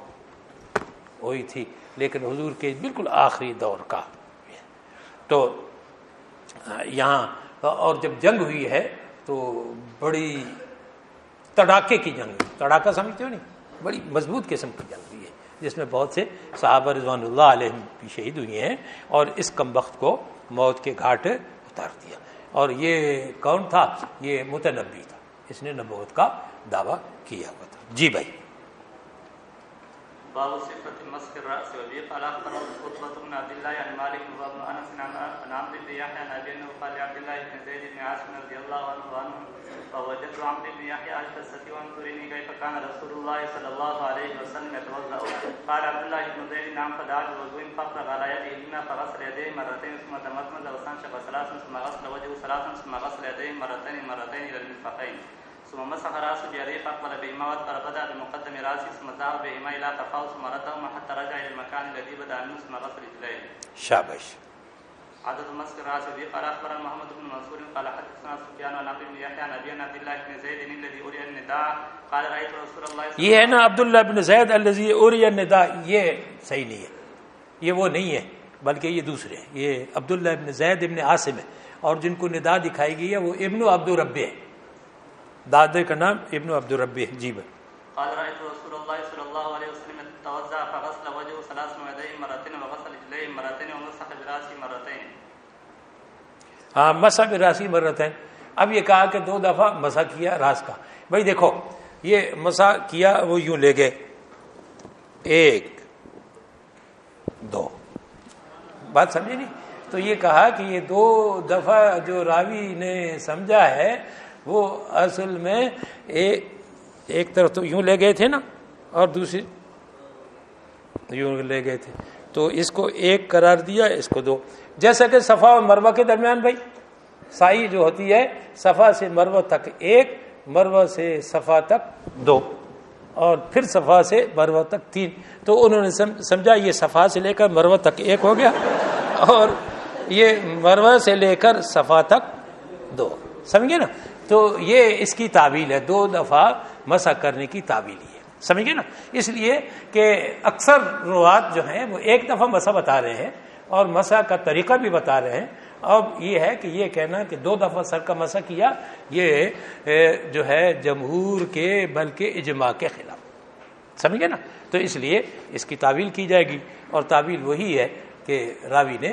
B: ہوئی تھی، لیکن حضور کے بالکل آخری دور کا۔ تو یہاں، اور جب جنگ ہوئی ہے تو بڑی تڑاکے کی جنگ تڑاکہ سمجھتے ہو نہیں؟ بڑی مضبوط قسم کی جنگ۔ جس میں بہت سے صحابہ رضوان اللہ علیہ بھی شہید ہوئے ہیں اور اس کم وقت کو موت کے گھاٹ اتار دیا۔ اور یہ کون تھا؟ یہ متنبی تھا۔ اس نے نبوت کا دعویٰ کیا ہوا تھا۔ جی بھائی۔
C: باب صفت مسح الراس وبي قال اخبرنا قطبة بن عبد الله عن مالك وابن انس عن عمرو بن يحيى عن ابي انه قال لعبد الله بن زيد بن عاصم رضي الله عنه عنه فوجدت عمرو بن يحيى القصة وانظرني كيف كان رسول الله صلى الله عليه وسلم يتوضا قال عبد الله بن زيد نعم فدعا بوضوء فافرغ على يده اليمنى فغسل يديه مرتين ثم تمضمض واستنشق ثلاثا ثم غسل وجهه ثلاثا ثم غسل يديه مرتين مرتين الى المرفقين ثم مسح راسه بيديه فاقبل بهما وادبر بدا بمقدم راسه ثم ذهب بهما الى قفاه ثم ردهما حتى رجع الى المكان الذي بدا منه ثم غسل رجليه.
B: شابش.
C: عدد مسك راسه به قال اخبرنا محمد بن منصور قال حدثنا سفيان عن ابي بن يحيى عن ابي عبد الله بن زيد الذي اري النداء قال رايت رسول الله صلى
B: یہ ہے نا عبداللہ بن زید الذي اري النداء یہ صحیح نہیں ہے یہ وہ نہیں ہے بلکہ یہ دوسرے ہیں یہ عبداللہ ابن زید ابن عاصم ہے اور جن کو ندا دکھائی گئی ہے وہ ابن عبد الرب ہے دادے کا نام ابن عبد الرب ہے۔ جی بھائی۔
C: قال رايت رسول الله صلى الله عليه وسلم توضا فغسل وجهه ثلاث ويديه مرتين وغسل رجليه مرتين ومسح براسه مرتين.
B: ہاں مسا براسی مرتين۔ اب یہ کہا کہ دو دفعہ مسا کیا راس کا۔ بھائی دیکھو یہ مسا کیا وہ یوں لے گئے۔ ایک دو۔ بات سمجھے نہیں؟ تو یہ کہا کہ یہ دو دفعہ جو راوی نے سمجھا ہے وہ اصل میں ایک طرف تو یوں لے گئے تھے نا، اور دوسری یوں لے گئے تھے۔ تو اس کو ایک قرار دیا، اس کو دو۔ جیسا کہ صفا اور مروا کے درمیان بھائی، سائی جو ہوتی ہے، صفا سے مروا تک ایک مروا سے صفا تک دو، اور پھر صفا سے مروا تک تین۔ تو انہوں نے سمجھا، یہ صفا سے لے کر مروا تک ایک ہو گیا، اور یہ مروا سے لے کر صفا تک دو۔ سمجھے نا؟ تو یہ اس کی تعویل ہے، دو دفعہ مسا کرنے کی تعویل ہے۔ سمجھ گئے نا؟ اس لیے کہ اکثر روات جو ہیں وہ ایک دفعہ مسا بتا رہے ہیں اور مسا کا طریقہ بھی بتا رہے ہیں۔ اب یہ ہے کہ یہ کہنا کہ دو دفعہ سر کا مسا کیا، یہ جو ہے جمہور کے بلکہ اجماع کے خلاف۔ سمجھ گئے نا؟ تو اس لیے اس کی تعویل کی جائے گی۔ اور تعویل وہی ہے کہ راوی نے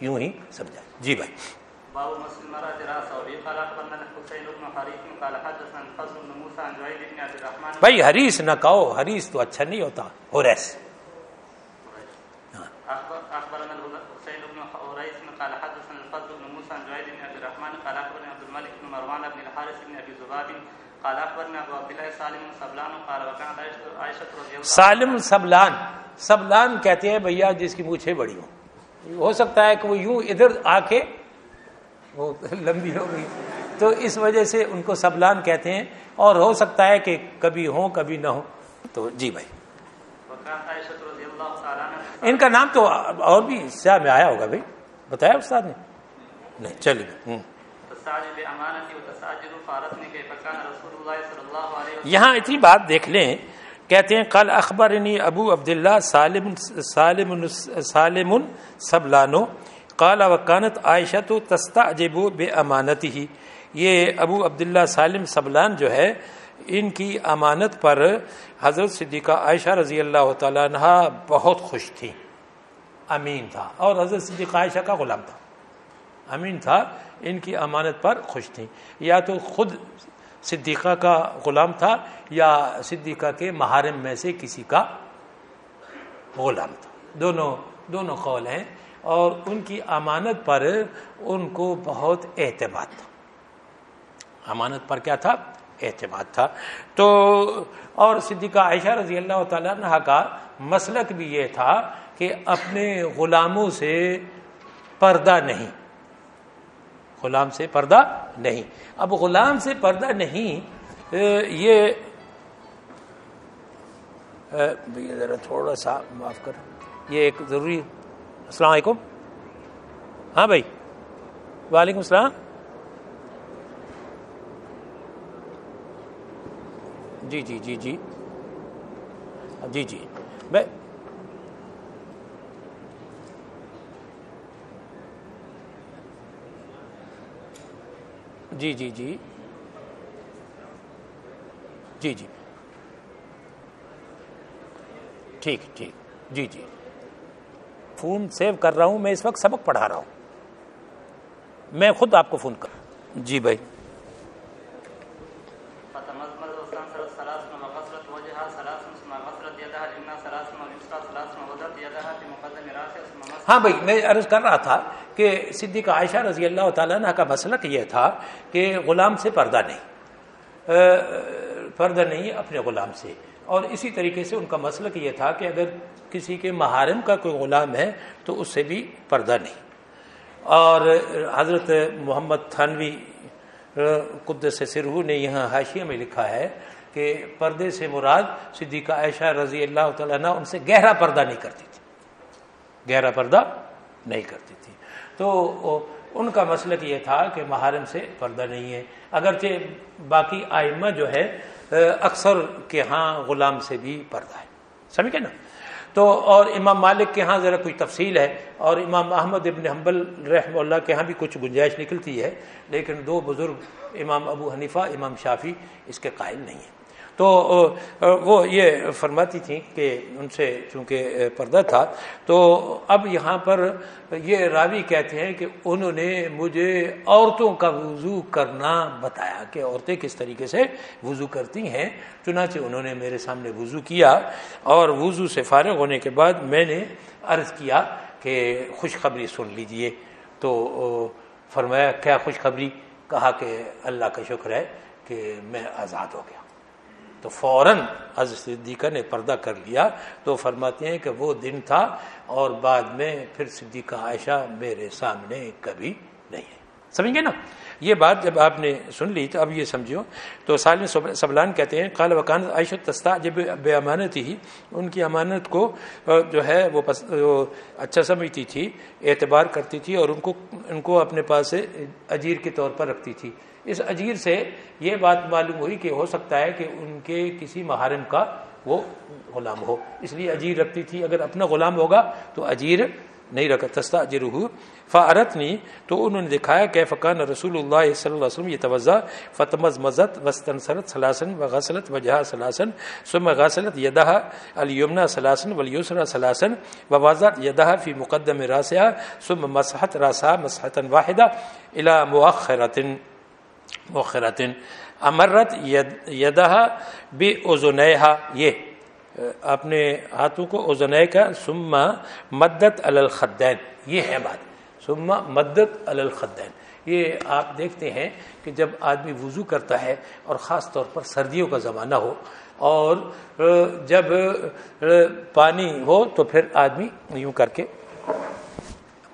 B: یوں ہی سمجھا۔ جی بھائی۔
C: مرات راسه وبه قال اخبرنا الحسين بن حريث قال حدثنا الفضل بن موسى عن جعيد بن عبد الرحمن.
B: بھائی حریث نہ کہو حریث تو اچھا نہیں ہوتا ہوریس
C: اخبرنا الحسين بن حريث قال حدثنا الفضل بن موسى عن جعيد بن عبد الرحمن قال اخبرنا عبد الملك بن مروان بن الحارث بن ابي ذباب قال اخبرنا ابو عبد الله سالم سبلان قال وكان عائشه رضي الله
B: سالم سبلان. سبلان کہتے ہیں بھیا جس کی مونچھیں بڑی ہوں۔ ہو سکتا ہے کہ وہ یوں ادھر آ کے وہ لمبی ہو گئی۔ تو اس وجہ سے ان کو سبلان کہتے ہیں اور ہو سکتا ہے کہ کبھی ہوں، کبھی نہ ہو تو جی بھائی۔ ان کا نام تو اور بھی سیاہ میں آیا ہوگا بھائی۔ بتایا استاد نے؟ نہیں، چلیے۔ یہاں اتنی بات دیکھ لیں۔ کہتے ہیں کل اخبر ابو عبداللہ سالم سالم سالم سبلانو کالا وکانت عائشہ تو تستا اجب بے امانت ہی یہ ابو عبداللہ سالم سبلان جو ہے، ان کی امانت پر حضرت صدیقہ عائشہ رضی اللہ تعالیٰ عنہ بہت خوش تھی۔ امین تھا۔ اور حضرت صدیقہ عائشہ کا غلام تھا۔ امین تھا۔ ان کی امانت پر خوش تھی۔ یا تو خود صدیقہ کا غلام تھا یا صدیقہ کے محارم میں سے کسی کا غلام تھا۔ دونوں دونوں قول ہیں۔ اور ان کی امانت پر ان کو بہت اعتماد تھا۔ امانت پر کیا تھا؟ اعتماد تھا۔ تو اور صدیقہ عائشہ رضی اللہ تعالیٰ عنہ کا مسلک بھی یہ تھا کہ اپنے غلاموں سے پردہ نہیں۔ غلام سے پردہ نہیں۔ اب غلام سے پردہ نہیں یہ ذرا تھوڑا سا معاف کر یہ ایک ضروری السلام علیکم۔ ہاں بھائی۔ وعلیکم السلام۔ جی جی جی جی۔ جی جی۔ میں جی جی جی۔ جی جی۔ ٹھیک ٹھیک۔ جی جی۔ فون سیو کر رہا ہوں، میں اس وقت سبق پڑھا رہا ہوں۔ میں خود آپ کو فون کر جی بھائی۔ ہاں بھائی، میں عرض کر رہا تھا کہ صدیق عائشہ رضی اللہ تعالیٰ عنہ کا مسلک یہ تھا کہ غلام سے پردہ نہیں۔ پردہ نہیں، اپنے غلام سے۔ اور اسی طریقے سے ان کا مسلک یہ تھا کہ اگر کسی کے محارم کا کوئی غلام ہے تو اس سے بھی پردہ نہیں۔ اور حضرت محمد تھانوی قدس سرہو نے یہاں حاشیہ میں لکھا ہے کہ پردے سے مراد صدیقہ عائشہ رضی اللہ تعالیٰ عنہ ان سے گہرا پردہ نہیں کرتی تھی۔ گہرا پردہ نہیں کرتی تھی۔ تو ان کا مسلک یہ تھا کہ محارم سے پردہ نہیں ہے۔ اگرچہ باقی آئمہ جو ہے اکثر کے ہاں غلام سے بھی پردہ ہے۔ سمجھے نا؟ تو اور امام مالک کے ہاں ذرا کچھ تفصیل ہے اور امام احمد ابن حنبل رحمہ اللہ کے ہاں بھی کچھ گنجائش نکلتی ہے، لیکن دو بزرگ امام ابو حنیفہ، امام شافی اس کے قائل نہیں ہیں۔ تو وہ یہ فرماتی تھیں کہ ان سے چونکہ پردہ تھا، تو اب یہاں پر یہ راوی کہتے ہیں کہ انہوں نے مجھے عورتوں کا وضو کرنا بتایا کہ عورتیں کس طریقے سے وضو کرتی ہیں، چنانچہ انہوں نے میرے سامنے وضو کیا اور وضو سے فارغ ہونے کے بعد میں نے عرض کیا کہ خوشخبری سن لیجیے۔ تو فرمایا، کیا خوشخبری؟ کہا کہ اللہ کا شکر ہے کہ میں آزاد ہو گیا۔ تو فوراً صدیقہ نے پردہ کر لیا تو فرماتے ہیں کہ وہ دن تھا اور بعد میں پھر صدیقہ عائشہ میرے سامنے کبھی نہیں ہے۔ سمجھ گے نا؟ یہ بات جب آپ نے سن لی تو اب یہ سمجھو تو سالم سبلان کہتے ہیں، قال وکان عائشہ تستا جب بے امانت ہی، ان کی امانت کو جو ہے وہ اچھا سمجھتی تھی، اعتبار کرتی تھی اور ان کو ان کو اپنے پاس سے اجیر کے طور پر رکھتی تھی۔ اس اجیر سے یہ بات معلوم ہوئی کہ ہو سکتا ہے کہ ان کے کسی محرم کا وہ غلام ہو۔ اس لیے اجیر رکھتی تھی۔ اگر اپنا غلام ہوگا تو اجیر نہیں رکھا۔ تستا اجر ہو فارت نہیں تو انہوں نے دکھایا کہ فقان رسول اللہ صلی اللہ علیہ وسلم یہ توجہ فتمز مزت وسطن سرت سلاسن و غسلت وجہ سلاسن۔ سم غسلت یدہ الیمنا سلاسن ولیسرا سلاسن۔ و واضح یدہ فی مقدم راسیہ سم مسحت راسا مسحتا واحدہ۔ الى مؤخرتن۔ مخرتن امرت یدہ بے اوزنیہ یہ، اپنے ہاتھوں کو اوزنہ کا سما مدت الخدین، یہ ہے بات سما مدت الخدین۔ یہ آپ دیکھتے ہیں کہ جب آدمی وضو کرتا ہے اور خاص طور پر سردیوں کا زمانہ ہو اور جب پانی ہو تو پھر آدمی یوں کر کے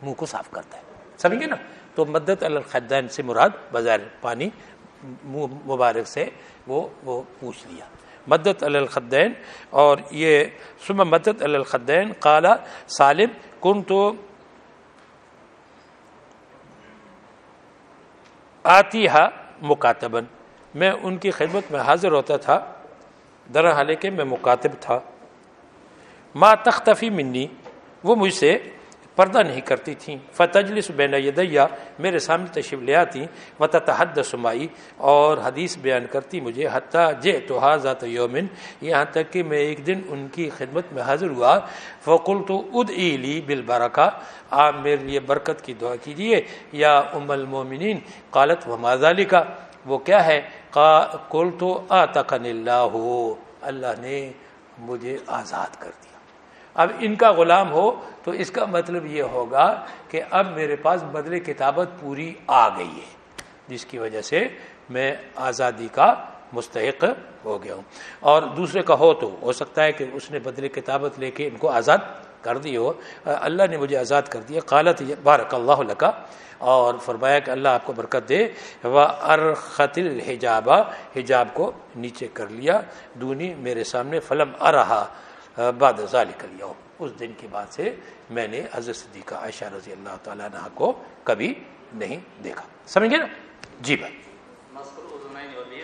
B: منہ کو صاف کرتا ہے۔ سمجھے نا؟ تو مدت الخدین سے مراد بظاہر پانی مبارک سے وہ وہ پوچھ لیا۔ مدت الخدین اور یہ سم مدت الخدین کالا سالم، کن تو آتی ہا مکاتبن میں ان کی خدمت میں حاضر ہوتا تھا، در حال کہ میں مکاتب تھا۔ ما تختفی منی وہ مجھ سے پردہ نہیں کرتی تھیں۔ فتجلس بین یدیا میرے سامنے تشریف لے آتی۔ و تحد سمائی اور حدیث بیان کرتی مجھے حتیٰ جے تو ذات یومن یہاں تک کہ میں ایک دن ان کی خدمت میں حاضر ہوا۔ فقل تو اد ایلی بل برکا آپ میرے لیے برکت کی دعا کیجیے یا ام المومنین۔ قالت و ماضالی کا وہ کیا ہے؟ کل تو آتقن اللہ اللہ نے مجھے آزاد کر دیا۔ اب ان کا غلام ہو تو اس کا مطلب یہ ہوگا کہ اب میرے پاس بدل کتابت پوری آ گئی ہے، جس کی وجہ سے میں آزادی کا مستحق ہو گیا ہوں۔ اور دوسرے کا ہو تو ہو سکتا ہے کہ اس نے بدل کتابت لے کے ان کو آزاد کر دی ہو۔ اللہ نے مجھے آزاد کر دیا۔ قالت بارک اللہ لکا اور فرمایا کہ اللہ آپ کو برکت دے۔ وہ ارخت الحجابہ حجاب کو نیچے کر لیا۔ دونی میرے سامنے، فلم ارہا۔ بعد ذالک اليوم اس دن کے بعد سے میں نے حضرت صدیقہ عائشہ رضی اللہ تعالیٰ عنہ کو کبھی نہیں دیکھا۔ سمجھ گئے نا؟ جی بھائی۔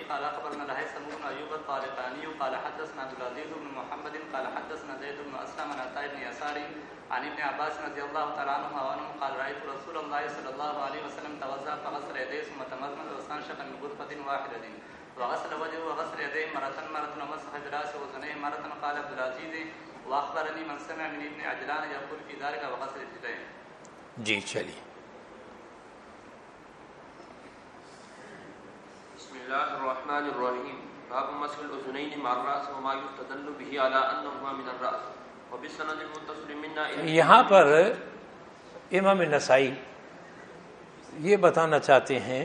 C: قال اخبرنا لهيث بن ايوب الطالقاني قال حدثنا عبد العزيز بن محمد قال حدثنا زيد بن اسلم، عن عطاء بن يسار عن ابن عباس رضي الله تعالى عنهما وعنهم قال رايت رسول الله صلى الله عليه وسلم توضا فغسل يديه ثم تمضمض واستنشق من غرفه واحده وغسل وجهه وغسل يديه مرة مرة ومسح براسه وزنيه مرة قال عبد العزيز واخبرني من سمع من ابن عجلان يقول في ذلك وغسل رجليه
B: جی چلیے۔
D: بسم الله الرحمن الرحيم باب مسح الاذنين مع الراس وما يستدل به على انهما من الراس وبسند المتصل منا
B: یہاں پر امام نسائی یہ بتانا چاہتے ہیں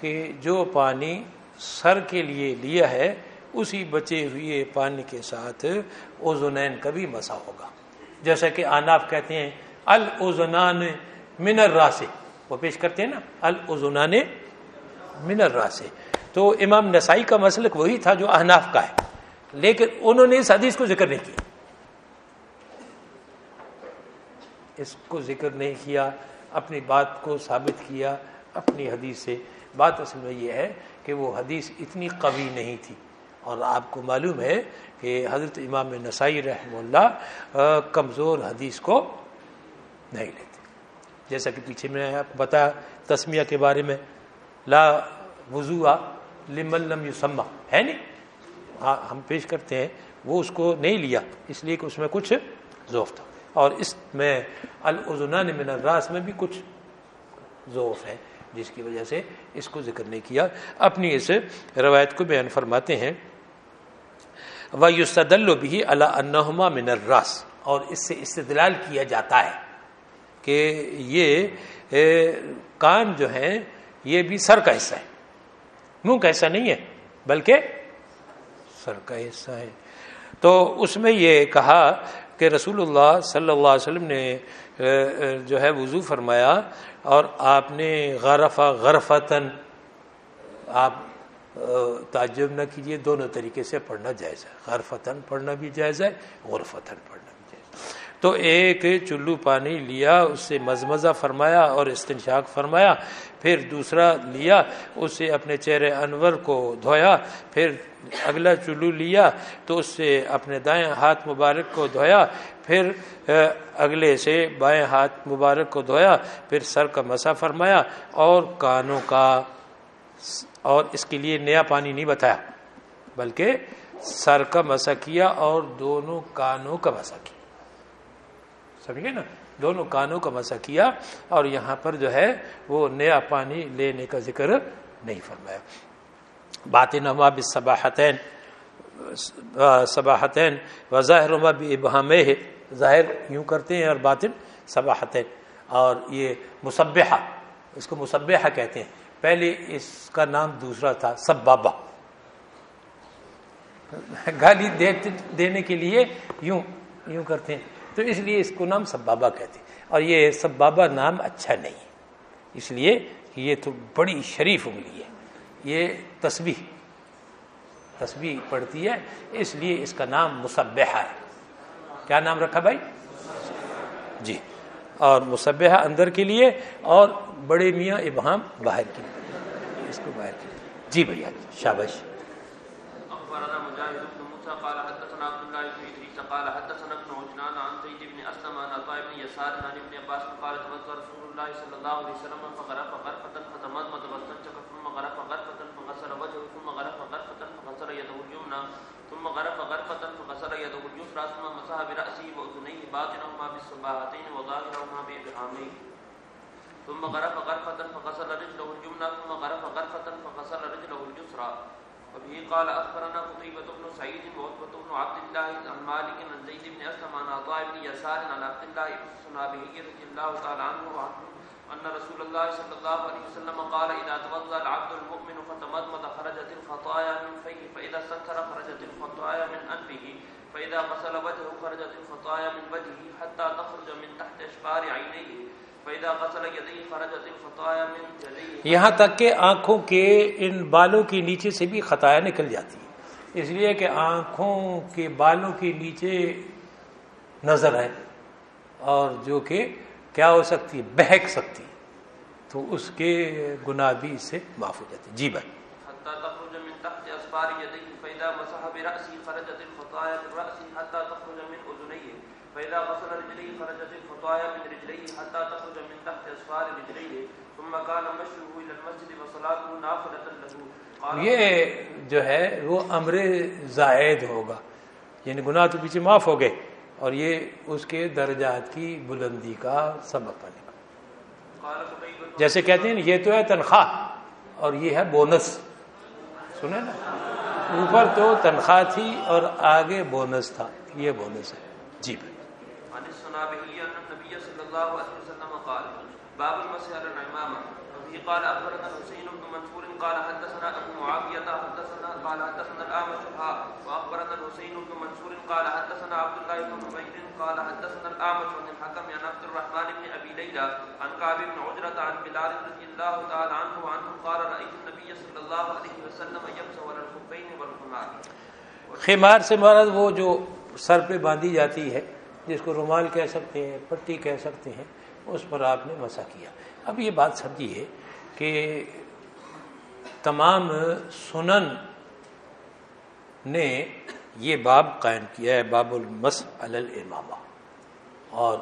B: کہ جو پانی سر کے لیے لیا ہے، اسی بچے ہوئے پانی کے ساتھ اوزنین کا بھی مسا ہوگا۔ جیسا کہ آناف کہتے ہیں الزنان من الراسے وہ پیش کرتے ہیں نا الزنان من الراسے تو امام نسائی کا مسلک وہی تھا جو احناف کا ہے۔ لیکن انہوں نے اس حدیث کو ذکر نہیں کیا۔ اس کو ذکر نہیں کیا، اپنی بات کو ثابت کیا، اپنی حدیث سے۔ بات اصل میں یہ ہے کہ وہ حدیث اتنی قوی نہیں تھی۔ اور آپ کو معلوم ہے کہ حضرت امام نسائی رحم اللہ کمزور حدیث کو نہیں لیتے۔ جیسا کہ پیچھے میں آپ کو بتایا تسمیہ کے بارے میں، لا وضو لمن لم یسمہ ہے نہیں؟ ہاں ہم پیش کرتے ہیں، وہ اس کو نہیں لیا، اس لیے کہ اس میں کچھ ذوف تھا۔ اور اس میں العزنان من الراس میں بھی کچھ ذوف ہے۔ جس کی وجہ سے اس کو ذکر نہیں کیا۔ اپنی اس روایت کو بیان فرماتے ہیں۔ وہ یو بھی اللہ انہما من الراس اور اس سے استدلال کیا جاتا ہے کہ یہ کان جو ہیں، یہ بھی سر کا حصہ ہے۔ منہ کا حصہ نہیں ہے، بلکہ سر کا حصہ ہے۔ تو اس میں یہ کہا کہ رسول اللہ صلی اللہ علیہ وسلم نے جو ہے وضو فرمایا اور آپ نے غرفہ غرفتن آپ تعجب نہ کیجیے دونوں طریقے سے پڑھنا جائز ہے۔ غرفتن پڑھنا بھی جائز ہے غرفتن پڑھنا بھی جائز تو ایک چلو پانی لیا، اس سے مزمزہ فرمایا اور استنشاق فرمایا، پھر دوسرا لیا اس سے اپنے چہرے انور کو دھویا، پھر اگلا چلو لیا تو اس سے اپنے دائیں ہاتھ مبارک کو دھویا، پھر اگلے سے بائیں ہاتھ مبارک کو دھویا، پھر سر کا مسا فرمایا اور کانوں کا اور اس کے لیے نیا پانی نہیں بتایا، بلکہ سر کا مسا کیا اور دونوں کانوں کا مسا کیا۔ سمجھے نا؟ دونوں کانوں کا مسا کیا اور یہاں پر جو ہے وہ نیا پانی لینے کا ذکر نہیں فرمایا۔ بات نما بصباحتین صباحتین و ظاہر ابہام ہے ظاہر یوں کرتے ہیں اور باطن صباحتین۔ اور یہ مصبحہ، اس کو مصبحہ کہتے ہیں۔ پہلے اس کا نام دوسرا تھا سب بابا گالی دینے کے لیے یوں یوں کرتے ہیں۔ تو اس لیے اس کو نام سب کہتے اور یہ سب نام اچھا نہیں اس لیے یہ تو بڑی شریف انگلی ہے۔ یہ تسبیح تسبیح پڑھتی ہے۔ اس لیے اس کا نام مصبحہ ہے۔ کیا نام رکھا بھائی؟ جی۔ اور مصبحہ اندر کے لیے اور بڑے میاں ابہام باہر کے لیے۔ اس کو باہر کے لیے۔ جی بھیا شابش
D: موسى قال حدثنا عبد الله بن ادريس قال حدثنا ابن عجلان عن زيد بن اسلم عن عطاء بن يسار عن ابن عباس قال توضا رسول الله صلى الله عليه وسلم فغرف غرفة فتمضمض واستنشق ثم غرف غرفة فغسل وجهه، ثم غرف غرفة فغسل يده اليمنى، ثم غرف غرفة فغسل يده اليسرى، ثم مسح برأسه وأذنيه باطنهما بالصباحتين وظاهرهما بإبهاميه ثم غرف غرفة فغسل رجله اليمنى، ثم غرف غرفة فغسل رجله اليسرى. وبه قال أخبرنا قتيبة بن سعيد وعتبة بن عبد الله عن مالك عن زيد بن أسلم عن عطاء بن يسار عن عبد الله بن سنابه رضي الله تعالى عنه وعنه أن رسول الله صلى الله عليه وسلم قال إذا توضأ العبد المؤمن فتمضمض خرجت الخطايا من فيه، فإذا استنكر خرجت الخطايا من أنفه، فإذا غسل وجهه خرجت الخطايا من وجهه حتى تخرج من تحت أشفار عينيه.
B: یہاں تک کہ آنکھوں کے ان بالوں کے نیچے سے بھی خطایا نکل جاتی ہے۔ اس لیے کہ آنکھوں کے بالوں کے نیچے نظر ہے اور جو کہ کیا ہو سکتی ہے؟ بہک سکتی تو اس کے گناہ بھی اس سے معاف ہو جاتے جی بھائی۔
D: فإذا غسل رجليه خرجت الخطايا من رجليه حتى تخرج من تحت أصبار رجليه ثم كان مشيه إلى المسجد وصلاته نافلة له
B: یہ جو ہے وہ امر زائد ہوگا یعنی گناہ تو پیچھے معاف ہو گئے اور یہ اس کے درجات کی بلندی کا سبب بنے۔ گا جیسے کہتے ہیں یہ تو ہے تنخواہ اور یہ ہے بونس۔ سنے نا اوپر تو تنخواہ تھی اور آگے بونس تھا یہ بونس ہے۔ جی۔ بھائی
D: عن أن النبي صلى الله عليه وسلم قال، باب المسح على العمامة وفيه قال أخبرنا الحسين بن منصور قال، حدثنا أبو معاوية حدثنا، قال، حدثنا الأعمش ها وأخبرنا الحسين بن منصور قال، حدثنا عبد الله بن عبيد قال، حدثنا الأعمش عن الحكم عن یعنی عبد الرحمن بن أبي ليلى عن كعب بن عجرة عن بلال رضي الله تعالى عنه وعنه قال رأيت النبي صلى الله عليه وسلم يمسح على الخفين والخمار.
B: خمار سے مرض وہ جو سر پہ باندھی جاتی ہے جس کو رومال کہہ سکتے ہیں، پٹی کہہ سکتے ہیں، اس پر آپ نے مسا کیا۔ اب یہ بات سمجھیے کہ تمام سنن نے یہ باب قائم کیا ہے، باب المس الامامہ۔ اور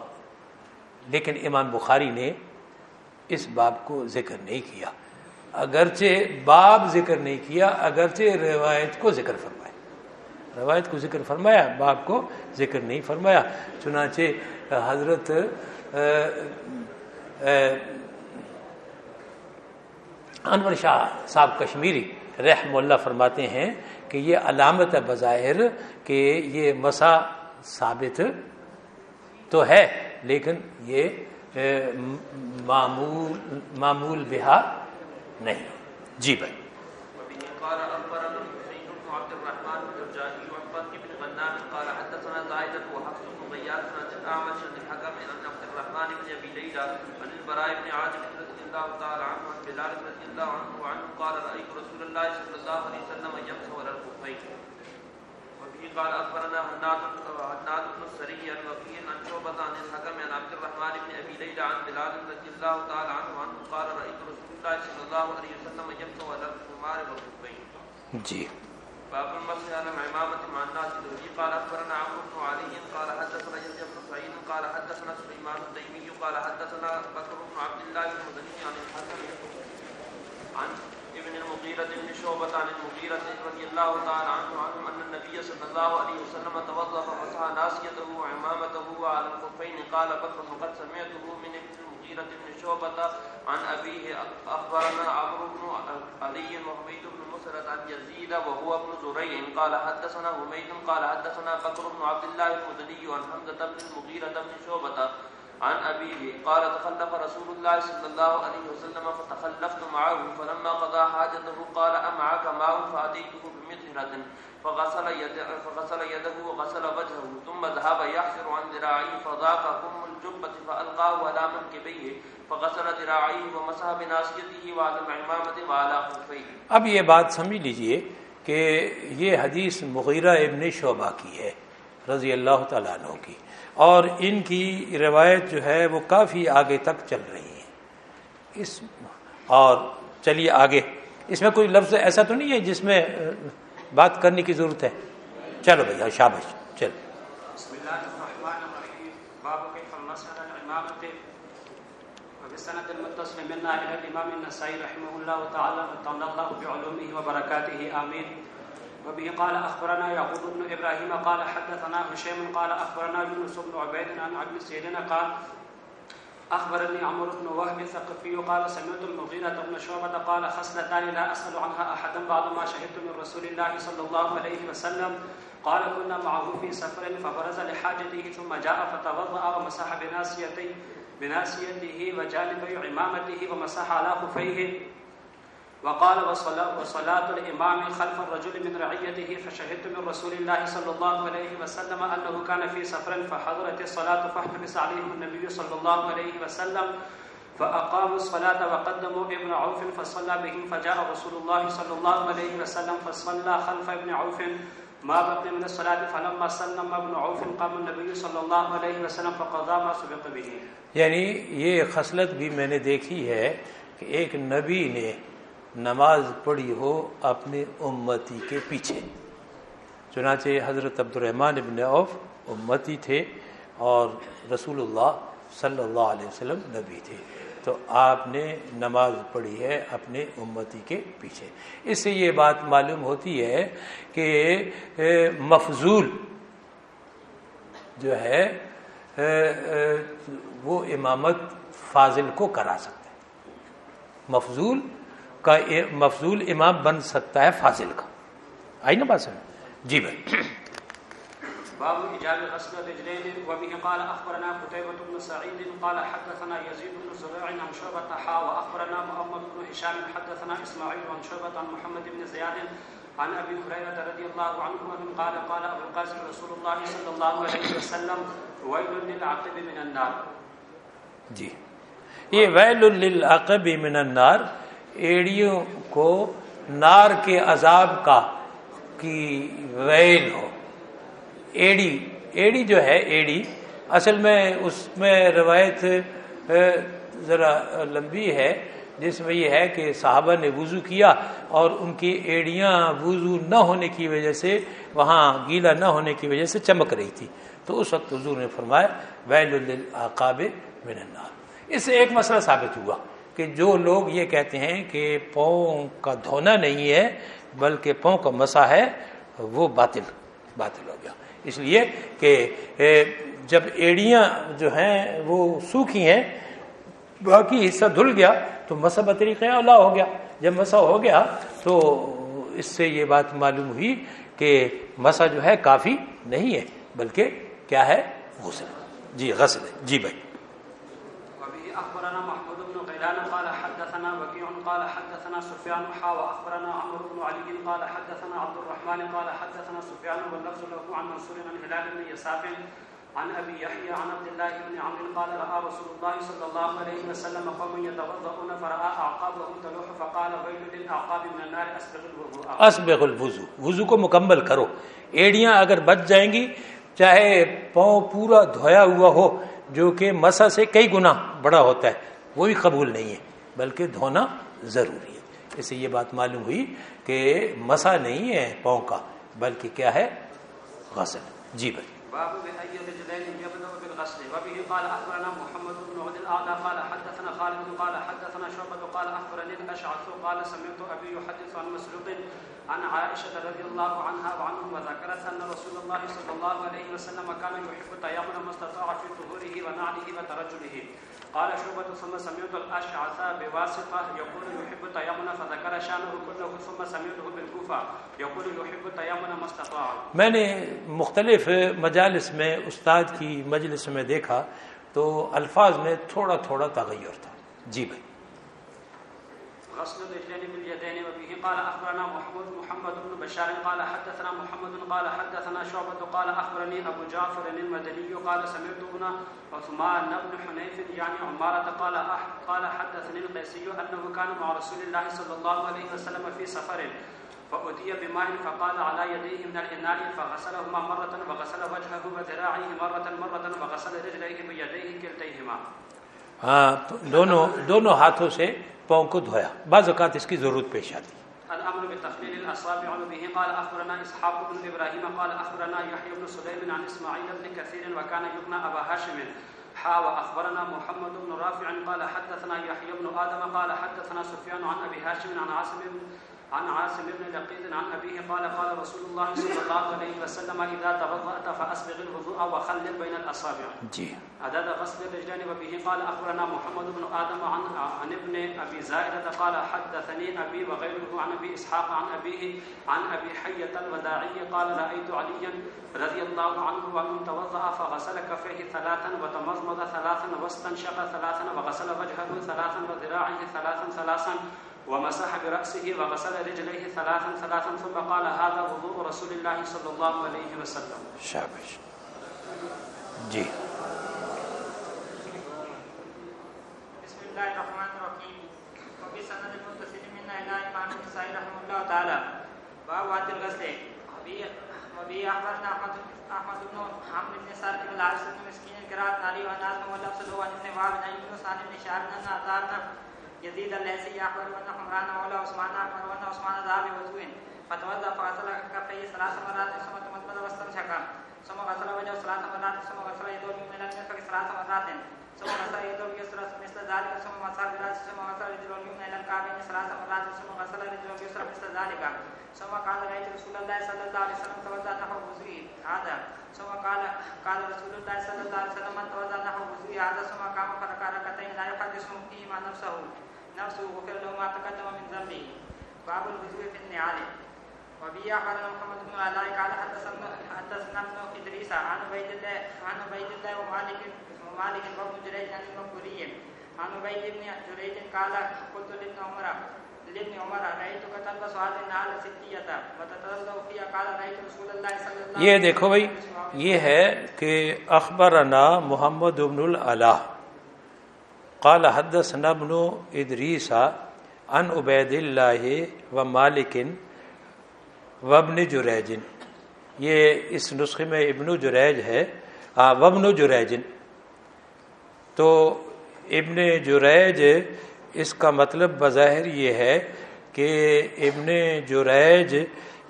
B: لیکن امام بخاری نے اس باب کو ذکر نہیں کیا۔ اگرچہ باب ذکر نہیں کیا، اگرچہ روایت کو ذکر فرمایا۔ روایت کو ذکر فرمایا باب کو ذکر نہیں فرمایا۔ چنانچہ حضرت انور شاہ صاحب کشمیری رحم اللہ فرماتے ہیں کہ یہ علامت ہے بظاہر کہ یہ مسا ثابت تو ہے، لیکن یہ معمول معمول بہا نہیں۔ جی بھائی
D: وبه قال أخبرنا الحسين بن عبد الرحمن بن الجاهي بن غنام قال حدثنا زائدة وحفص بن غياث عن الأعمش عن الحكم عن عبد الرحمن بن أبي ليلى عن البراء بن عازب رضي الله تعالى عنه عن بلال رضي الله عنه وعنه قال رأيت رسول الله صلى الله عليه وسلم يمسح على الخفين وبه قال أخبرنا هناد بن السري عن وكيع عن شعبة عن الحكم عن عبد الرحمن بن أبي ليلى عن بلال رضي الله تعالى عنه وعنه قال رأيت رسول الله صلى الله عليه وسلم يمسح على الخمار والخفين
B: جی
D: باب المسح على العمامة مع الناس الذي قال أخبرنا عمرو بن علي، قال حدثنا يحيى بن سعيد، قال حدثنا سليمان التيمي، قال حدثنا بكر بن عبد الله المدني عن الحسن عن ابن المغيرة بن شعبة عن المغيرة رضي الله تعالى عنه عنه أن النبي صلى الله عليه وسلم توضأ فمسح ناسيته وعمامته على الخفين. قال بكر وقد سمعته من ابن المغيرة بن شعبة عن أبيه أخبرنا عمرو بن علي وحميد بن مسرد عن يزيد وهو ابن زريع قال حدثنا حميد قال حدثنا بكر بن عبد الله المدني عن حمزة بن المغيرة بن شعبة عن أبيه قال تخلف رسول الله صلى الله عليه وسلم فتخلفت معه فلما قضى حاجته قال أمعك ماء؟ فأتيته بمطهرة فغسل, يد فغسل يده وغسل وجهه ثم ذهب يحفر عن ذراعيه فضاق كم الجبة فألقاه على منكبيه فغسل ذراعيه ومسح بناصيته وعلى العمامة وعلى خفيه
B: اب یہ بات سمجھ لیجیے کہ یہ حدیث مغیرہ ابن شعبہ کی ہے رضی اللہ تعالیٰ عنہ کی۔ اور ان کی روایت جو ہے وہ کافی آگے تک چل رہی ہے۔ اس اور چلیے آگے۔ اس میں کوئی لفظ ایسا تو نہیں ہے جس میں بات کرنے کی ضرورت ہے۔ چلو بھیا شابش چل۔
E: بسم المتصل منا إلى الإمام النسائي رحمه الله تعالى وتعالى الله بعلومه وبركاته آمين وبه قال أخبرنا يعقوب بن إبراهيم قال حدثنا هشيم قال أخبرنا يونس بن عبيد عن عبد سيدنا قال أخبرني عمرو بن وهب الثقفي قال سمعت المغيرة بن شعبة قال خصلتان لا أسأل عنها أحدا بعد ما شهدت من رسول الله صلى الله عليه وسلم. قال كنا معه في سفر فبرز لحاجته ثم جاء فتوضأ ومسح بناسيته بناسيته وجانبي عمامته ومسح على خفيه. وقال وصلاة, الإمام خلف الرجل من رعيته فشهدت من رسول الله صلى الله عليه وسلم أنه كان في سفر فحضرت الصلاة فاحتبس عليهم النبي صلى الله عليه وسلم فأقاموا الصلاة وقدموا ابن عوف فصلى بهم فجاء رسول الله صلى الله عليه وسلم فصلى خلف ابن عوف. ما بقي من الصلاة؟ فلما سلم ابن عوف قام النبي صلى الله عليه وسلم فقضى ما سبق به.
B: یعنی یہ خصلت بھی میں نے دیکھی ہے کہ ایک نبی نے نماز پڑھی ہو اپنی امتی کے پیچھے۔ چنانچہ حضرت عبد الرحمن ابن عوف امتی تھے اور رسول اللہ صلی اللہ علیہ وسلم نبی تھے۔ تو آپ نے نماز پڑھی ہے اپنے امتی کے پیچھے۔ اس سے یہ بات معلوم ہوتی ہے کہ مفضول جو ہے وہ امامت فاضل کو کرا سکتا ہے۔ مفضول کا مفضول امام بن سکتا ہے فاضل کا۔ آئی نا بات سمجھ؟ جی بھائی۔
E: باب إجاب غسل وبه قال أخبرنا قتيبة بن سعيد قال حدثنا يزيد بن زريع عن شعبة حا وأخبرنا محمد بن هشام حدثنا إسماعيل عن شعبة عن محمد بن زياد عن هريرة رضي الله عنه قال قال أبو القاسم رسول الله صلى الله عليه وسلم ويل للعقب من النار۔
B: جی۔ یہ ویل للعقب من النار ایڑیوں کو نار کے عذاب کا کی ویل ہو۔ ایڑی ایڑی جو ہے، ایڑی، اصل میں اس میں روایت ذرا لمبی ہے۔ جس میں یہ ہے کہ صحابہ نے وضو کیا اور ان کی ایڑیاں وضو نہ ہونے کی وجہ سے، وہاں گیلا نہ ہونے کی وجہ سے چمک رہی تھی۔ تو اس وقت حضور نے فرمایا، ویل العقاب من النار۔ اس سے ایک مسئلہ ثابت ہوا۔ کہ جو لوگ یہ کہتے ہیں کہ پاؤں کا دھونا نہیں ہے بلکہ پاؤں کا مسا ہے، وہ باطل باطل ہو گیا۔ اس لیے کہ جب ایڑیاں جو ہیں وہ سوکھی ہیں، باقی حصہ دھل گیا تو مسا بطریقہ اولا ہو گیا۔ جب مسا ہو گیا تو اس سے یہ بات معلوم ہوئی کہ مسا جو ہے کافی نہیں ہے، بلکہ کیا ہے؟ غسل۔ جی غسل۔ جی بھائی۔
E: وبه قال حدثنا وكيع قال حدثنا سفيان حا وأخبرنا عمرو بن علي قال حدثنا عبد الرحمن قال حدثنا سفيان واللفظ له عن منصور عن هلال بن يساف عن أبي يحيى عن عبد الله بن عمرو قال رأى رسول الله صلى الله عليه وسلم قوم يتوضؤون فرأى أعقابهم تلوح فقال ويل للأعقاب من النار أسبغ الوضوء.
B: اسبغ الوضو وضو کو مکمل کرو. ایڑیاں اگر بچ جائیں گی، چاہے پاؤں پورا دھویا ہوا ہو، جو کہ مسا سے کئی گنا بڑا ہوتا ہے۔ وہ بھی قبول نہیں ہے، بلکہ دھونا ضروری ہے۔ اس سے یہ بات معلوم ہوئی کہ مسا نہیں ہے پاؤں کا، بلکہ کیا ہے؟ غسل۔ جی بھائی۔
E: باب بأي رجلين يبدأ بالغسل وبه قال أخبرنا محمد بن عبد الأعلى قال حدثنا خالد قال حدثنا شعبة قال أخبرني الأشعث قال سمعت أبي يحدث عن مسروق عن عائشة رضي الله عنها وعنه وذكرت أن رسول الله صلى الله عليه وسلم كان يحب التيمم ما استطاع في ونعله وترجله. قال شعبة ثم سمعت الأشعث بواسطة يقول يحب التيمم فذكر شأنه كله، ثم سمعته بالكوفة يقول يحب التيمم ما استطاع.
B: میں نے مختلف مجالس میں استاد کی مجلس میں دیکھا تو الفاظ میں تھوڑا تھوڑا تغیر تھا۔ جی بھائی۔
E: غسل الرجلين باليدين وبه قال اخبرنا محمود محمد بن بشار قال حدثنا محمد قال حدثنا شعبة قال اخبرني ابو جعفر المدني قال سمعت ابن عثمان بن حنيف يعني یعنی عمارة قال قال حدثني القيسي انه كان مع رسول الله صلى الله عليه وسلم في سفر فأتي بماء فقال على يديه من الإناء فغسلهما مرة وغسل وجهه وذراعيه مرة مرة وغسل رجليه بيديه كلتيهما
B: ہاں، دونوں دونوں ہاتھوں سے پاؤں کو دھویا۔ بعض اوقات اس کی ضرورت پیش آتی۔
E: الامر بتخليل الأصابع به قال أخبرنا إسحاق بن إبراهيم قال أخبرنا يحيى بن سليم عن إسماعيل بن كثير وكان يبنى أبا هاشم حا وأخبرنا محمد بن رافع، قال حدثنا يحيى بن ادم قال حدثنا سفيان عن ابي هاشم عن عاصم. عن عاصم بن لقيط عن أبيه قال قال رسول الله صلى الله عليه وسلم إذا توضأت فأسبغ الوضوء وخلل بين الأصابع.
B: جی۔
E: عدد غسل الرجلين وبه قال اخبرنا محمد بن ادم عن عن ابن ابي زائده قال حدثني ابي وغيره عن ابي اسحاق عن ابيه عن ابي حيه الوداعي قال رايت عليا رضي الله عنه وان توضا فغسل كفيه ثلاثا وتمضمض ثلاثا واستنشق ثلاثا وغسل وجهه ثلاثا وذراعه ثلاثا ثلاثا ومسح براسه وغسل رجليه ثلاثا ثلاثا ثم قال هذا وضوء رسول الله صلى الله عليه وسلم.
B: شابش. جی.
F: بسم الله الرحمن الرحيم. وفي سند المتصل منا الى امام النسائي رحمه الله تعالى. باب وقت الغسل. اخبرنا احمد احمد بن عمرو بن سعد بن العاص بن مسكين قراءة علي وناس ولفظ له عن ابن وهب عن يونس عن ابن شهاب ان اثارنا يزيد الليثي اخبر ان حمران مولى عثمان اخبر ان عثمان ذهب بوضوء فتوضا، فغسل كفيه ثلاث مرات ثم تمضمض واستنشق ثم غسل وجهه ثلاث مرات ثم غسل يده اليمنى الى المرفق ثلاث مرات ثم غسل يده اليسرى مثل ذلك، ثم مسح براسه ثم غسل رجله اليمنى الى الكعبين ثلاث مرات ثم غسل رجله اليسرى مثل ذلك. ثم قال رايت رسول الله صلى الله عليه وسلم، توضا، نحو وضوئه هذا. ثم قال قال رسول الله صلى الله عليه وسلم، من توضا، نحو وضوئه هذا، ثم قام فركع ركعتين، لا يحدث فيهما نفسه. نفسه غفر له ما تقدم من ذنبه. باب الوضوء في النعال. وبه اخبرنا محمد بن علاء قال حدثنا حدثنا ابن ادريس عن عبيد الله عن عبيد الله ومالك ومالك وابن جريج عن المقبوري. عن عبيد بن جريج قال قلت لابن عمر لابن عمر رايتك تلبس هذه النعال ستية وتتوضا فيها. قال رايت رسول الله صلى الله عليه
B: یہ
F: وسلم
B: دیکھو بھائی یہ ہے کہ اخبرنا محمد بن العلا قال حدثنا ابن ادریس عن عبید اللہ و مالکن وابن جریجن یہ اس نسخے میں ابن جریج ہے وابن جریجن تو ابن جریج، اس کا مطلب بظاہر یہ ہے کہ ابن جریج،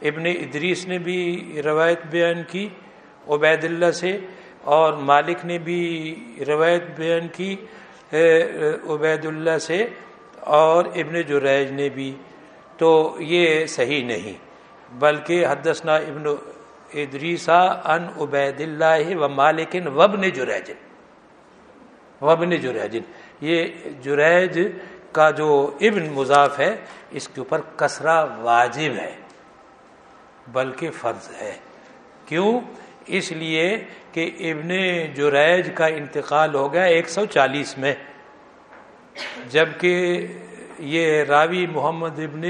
B: ابن ادریس نے بھی روایت بیان کی، عبید اللہ سے اور مالک نے بھی روایت بیان کی عبید اللہ سے اور ابن جریج نے بھی۔ تو یہ صحیح نہیں، بلکہ حدثنا ابن ادریسا ان عبید اللہ و مالکن وبن جریجن وبن جریجن یہ جریج کا جو ابن مضاف ہے، اس کے اوپر کسرا واجب ہے، بلکہ فرض ہے۔ کیوں؟ اس لیے کہ ابن جریج کا انتقال ہو گیا ایک سو چالیس میں، جبکہ یہ راوی محمد ابن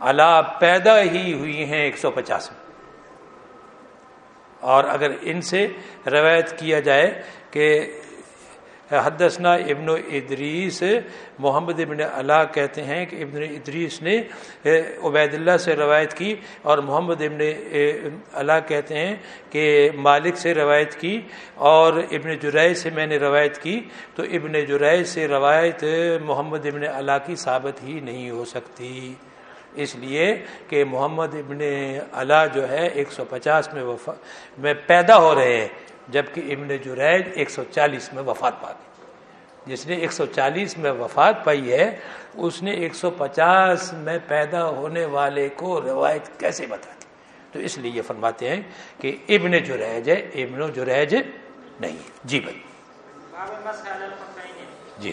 B: علا پیدا ہی ہوئی ہیں ایک سو پچاس میں۔ اور اگر ان سے روایت کیا جائے کہ حدثنا ابن ادریس، محمد ابن علا کہتے ہیں کہ ابن ادریس نے عبید اللہ سے روایت کی اور محمد ابن علا کہتے ہیں کہ مالک سے روایت کی اور ابن جرائع سے میں نے روایت کی، تو ابن جرائع سے روایت محمد ابن علا کی ثابت ہی نہیں ہو سکتی۔ اس لیے کہ محمد ابن علا جو ہے، ایک سو پچاس میں وفا، میں پیدا ہو رہے ہیں، جبکہ ابن جریج ایک سو چالیس میں وفات پا گئی جس نے ایک سو چالیس میں وفات پائی ہے، اس نے ایک سو پچاس میں پیدا ہونے والے کو روایت کیسے بتا دی؟ تو اس لیے یہ فرماتے ہیں کہ ابن جریج ہے ابن جریج نہیں جی بھائی۔ جی۔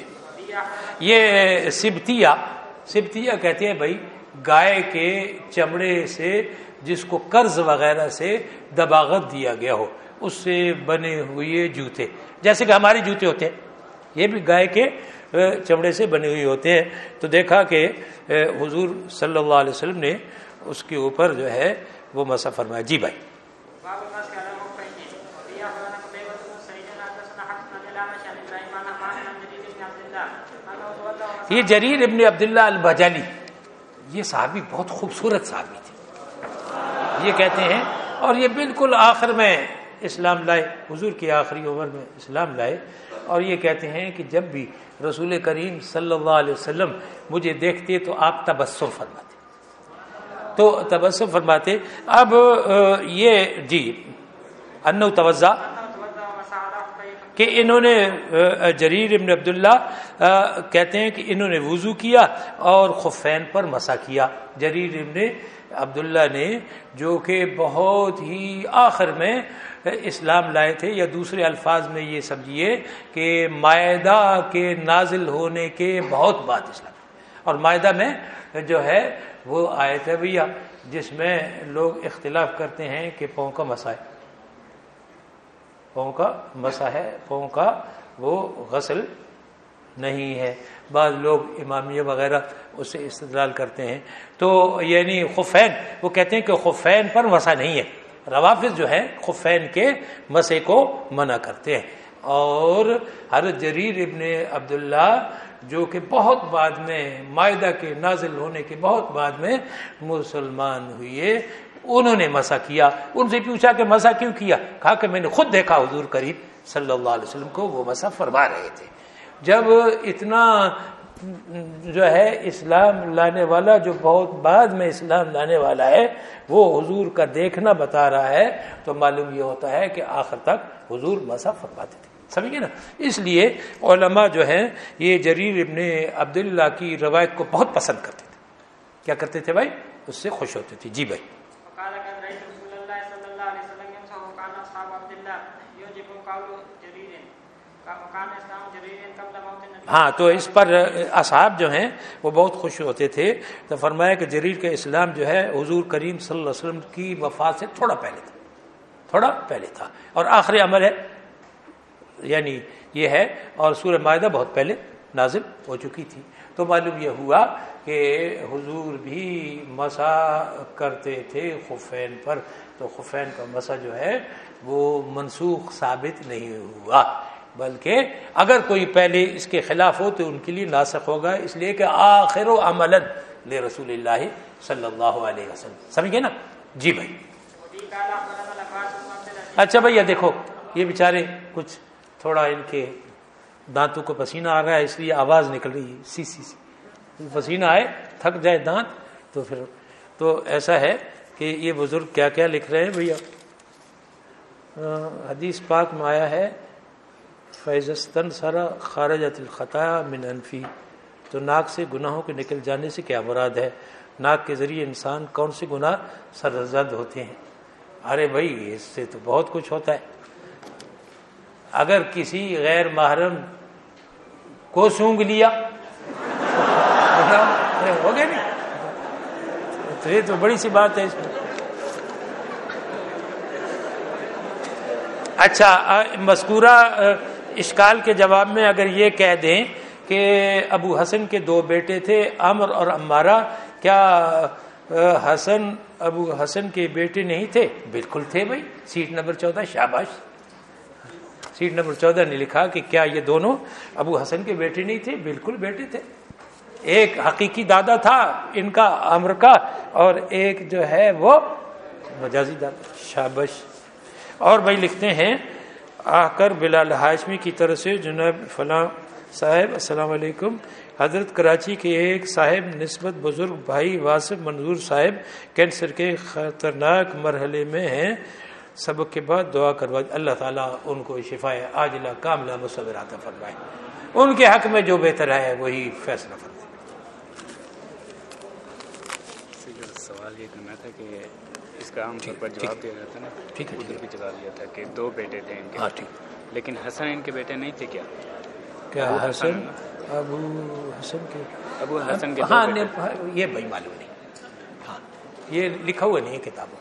B: یہ سبتیا سبتیا کہتے ہیں بھائی، گائے کے چمڑے سے جس کو قرض وغیرہ سے دباغت دیا گیا ہو، اس سے بنے ہوئے جوتے۔ جیسے کہ ہمارے جوتے ہوتے ہیں۔ یہ بھی گائے کے چمڑے سے بنے ہوئے ہوتے ہیں۔ تو دیکھا کہ حضور صلی اللہ علیہ وسلم نے اس کے اوپر جو ہے وہ مسا فرمایا۔ جی بھائی۔ یہ جریر ابن عبداللہ البجالی یہ صحابی بہت خوبصورت صحابی تھے۔ یہ کہتے ہیں اور یہ بالکل آخر میں اسلام لائے حضور کی آخری عمر میں اسلام لائے۔ اور یہ کہتے ہیں کہ جب بھی رسول کریم صلی اللہ علیہ وسلم مجھے دیکھتے تو آپ تبسم فرماتے۔ تو تبسم فرماتے۔ اب یہ جی انو توجہ کہ انہوں نے جریر ابن عبداللہ کہتے ہیں کہ انہوں نے وضو کیا اور خفین پر مسا کیا۔ جریر ابن عبداللہ نے جو کہ بہت ہی آخر میں اسلام لائے تھے یا دوسرے الفاظ میں یہ سمجھیے کہ معاہدہ کے نازل ہونے کے بہت بعد اسلام اور معاہدہ میں جو ہے وہ آیت ہے بھیا جس میں لوگ اختلاف کرتے ہیں کہ پاؤں کا مسا ہے۔ پاؤں کا مسا ہے، پاؤں کا وہ غسل نہیں ہے۔ بعض لوگ امامیہ وغیرہ اس سے استدلال کرتے ہیں۔ تو یعنی خفین، وہ کہتے ہیں کہ خفین پر مسا نہیں ہے۔ روافظ جو ہے، خفین کے مسے کو منع کرتے ہیں۔ اور ہر جریر ابن عبداللہ، جو کہ بہت بعد میں، معاہدہ کے نازل ہونے کے بہت بعد میں مسلمان ہوئے، انہوں نے مسا کیا۔ ان سے پوچھا کہ مسا کیوں کیا؟ کہا کہ میں نے خود دیکھا حضور کریم صلی اللہ علیہ وسلم کو وہ مسا فرما رہے تھے۔ جب اتنا جو ہے اسلام لانے والا جو بہت بعد میں اسلام لانے والا ہے، وہ حضور کا دیکھنا بتا رہا ہے، تو معلوم یہ ہوتا ہے کہ آخر تک حضور مسا فرماتے تھے۔ سمجھے نا؟ اس لیے علماء جو ہیں، یہ جریر ابن عبداللہ کی روایت کو بہت پسند کرتے تھے۔ کیا کرتے تھے بھائی؟ اس سے خوش ہوتے تھے۔ جی بھائی۔ ہاں تو اس پر اصحاب جو ہیں، وہ بہت خوش ہوتے تھے۔ تو فرمایا کہ جریر کا اسلام جو ہے، حضور کریم صلی اللہ علیہ وسلم کی وفات سے تھوڑا پہلے تھا۔ تھوڑا پہلے تھا۔ اور آخری عمل ہے۔ یعنی یہ ہے۔ اور سورہ معاہدہ بہت پہلے نازل ہو چکی تھی۔ تو معلوم یہ ہوا کہ حضور بھی مسا کرتے تھے خفین پر۔ تو خفین کا مسا جو ہے، وہ منسوخ ثابت نہیں ہوا۔ بلکہ اگر کوئی پہلے اس کے خلاف ہو تو ان کے لیے ناسخ ہوگا، اس لیے کہ آخر و عمل لے رسول اللہ صلی اللہ علیہ وسلم۔ سمجھ گئے نا؟ جی بھائی۔ اچھا بھیا دیکھو، یہ بیچارے کچھ تھوڑا ان کے دانتوں کو پسینہ آ رہا ہے اس لیے آواز نکل رہی ہے۔ سی سی سی۔ پسینہ آئے، تھک جائے دانت، تو پھر تو ایسا ہے کہ یہ بزرگ کیا کیا لکھ رہے ہیں بھیا؟ حدیث پاک میں آیا ہے فیضستن سرا خارجت الخطایا من انفی۔ تو ناک سے گناہوں کے نکل جانے سے کیا مراد ہے؟ ناک کے ذریعے انسان کون سے گناہ سرزد ہوتے ہیں؟ ارے بھائی، اس سے تو بہت کچھ ہوتا ہے۔ اگر کسی غیر محرم کو سونگ لیا ہو گیا نہیں؟ تو یہ تو بڑی سی بات ہے اس میں۔ اچھا مذکورہ اشکال کے جواب میں اگر یہ کہہ دیں کہ ابو حسن کے دو بیٹے تھے امر اور امارہ کیا حسن، ابو حسن کے بیٹے نہیں تھے؟ بالکل تھے بھائی۔ سیٹ نمبر چودہ، شاباش۔ سیٹ نمبر چودہ نے لکھا کہ کیا یہ دونوں ابو حسن کے بیٹے نہیں تھے؟ بالکل بیٹے تھے۔ ایک حقیقی دادا تھا ان کا امر کا، اور ایک جو ہے وہ مجازی دادا شابش اور بھائی لکھتے ہیں آ کر بلال ہاشمی کی طرف سے جناب فلاں صاحب، السلام علیکم۔ حضرت کراچی کے ایک صاحب، نسبت بزرگ بھائی واسف منظور صاحب، کینسر کے خطرناک مرحلے میں ہیں۔ سبق کے بعد دعا کروا، اللہ تعالیٰ ان کو شفا عاجلہ، کاملہ، مصور عطا فرمائے۔ ان کے حق میں جو بہتر ہے، وہی فیصلہ فرمائے
G: سوال یہ کرنا تھا کہ کا عام طور پر جواب دیا جاتا ہے نا
B: ٹھیک ہے،
G: ادھر۔ بھی جواب دیا تھا کہ دو بیٹے تھے ان کے۔
B: ہاں ٹھیک۔
G: لیکن حسن ان کے بیٹے نہیں تھے کیا؟
B: کیا حسن؟ ابو حسن کے
G: ابو حسن کے
B: ہاں نے- یہ بھائی معلوم نہیں۔ ہاں یہ لکھا ہوا نہیں ہے کتابوں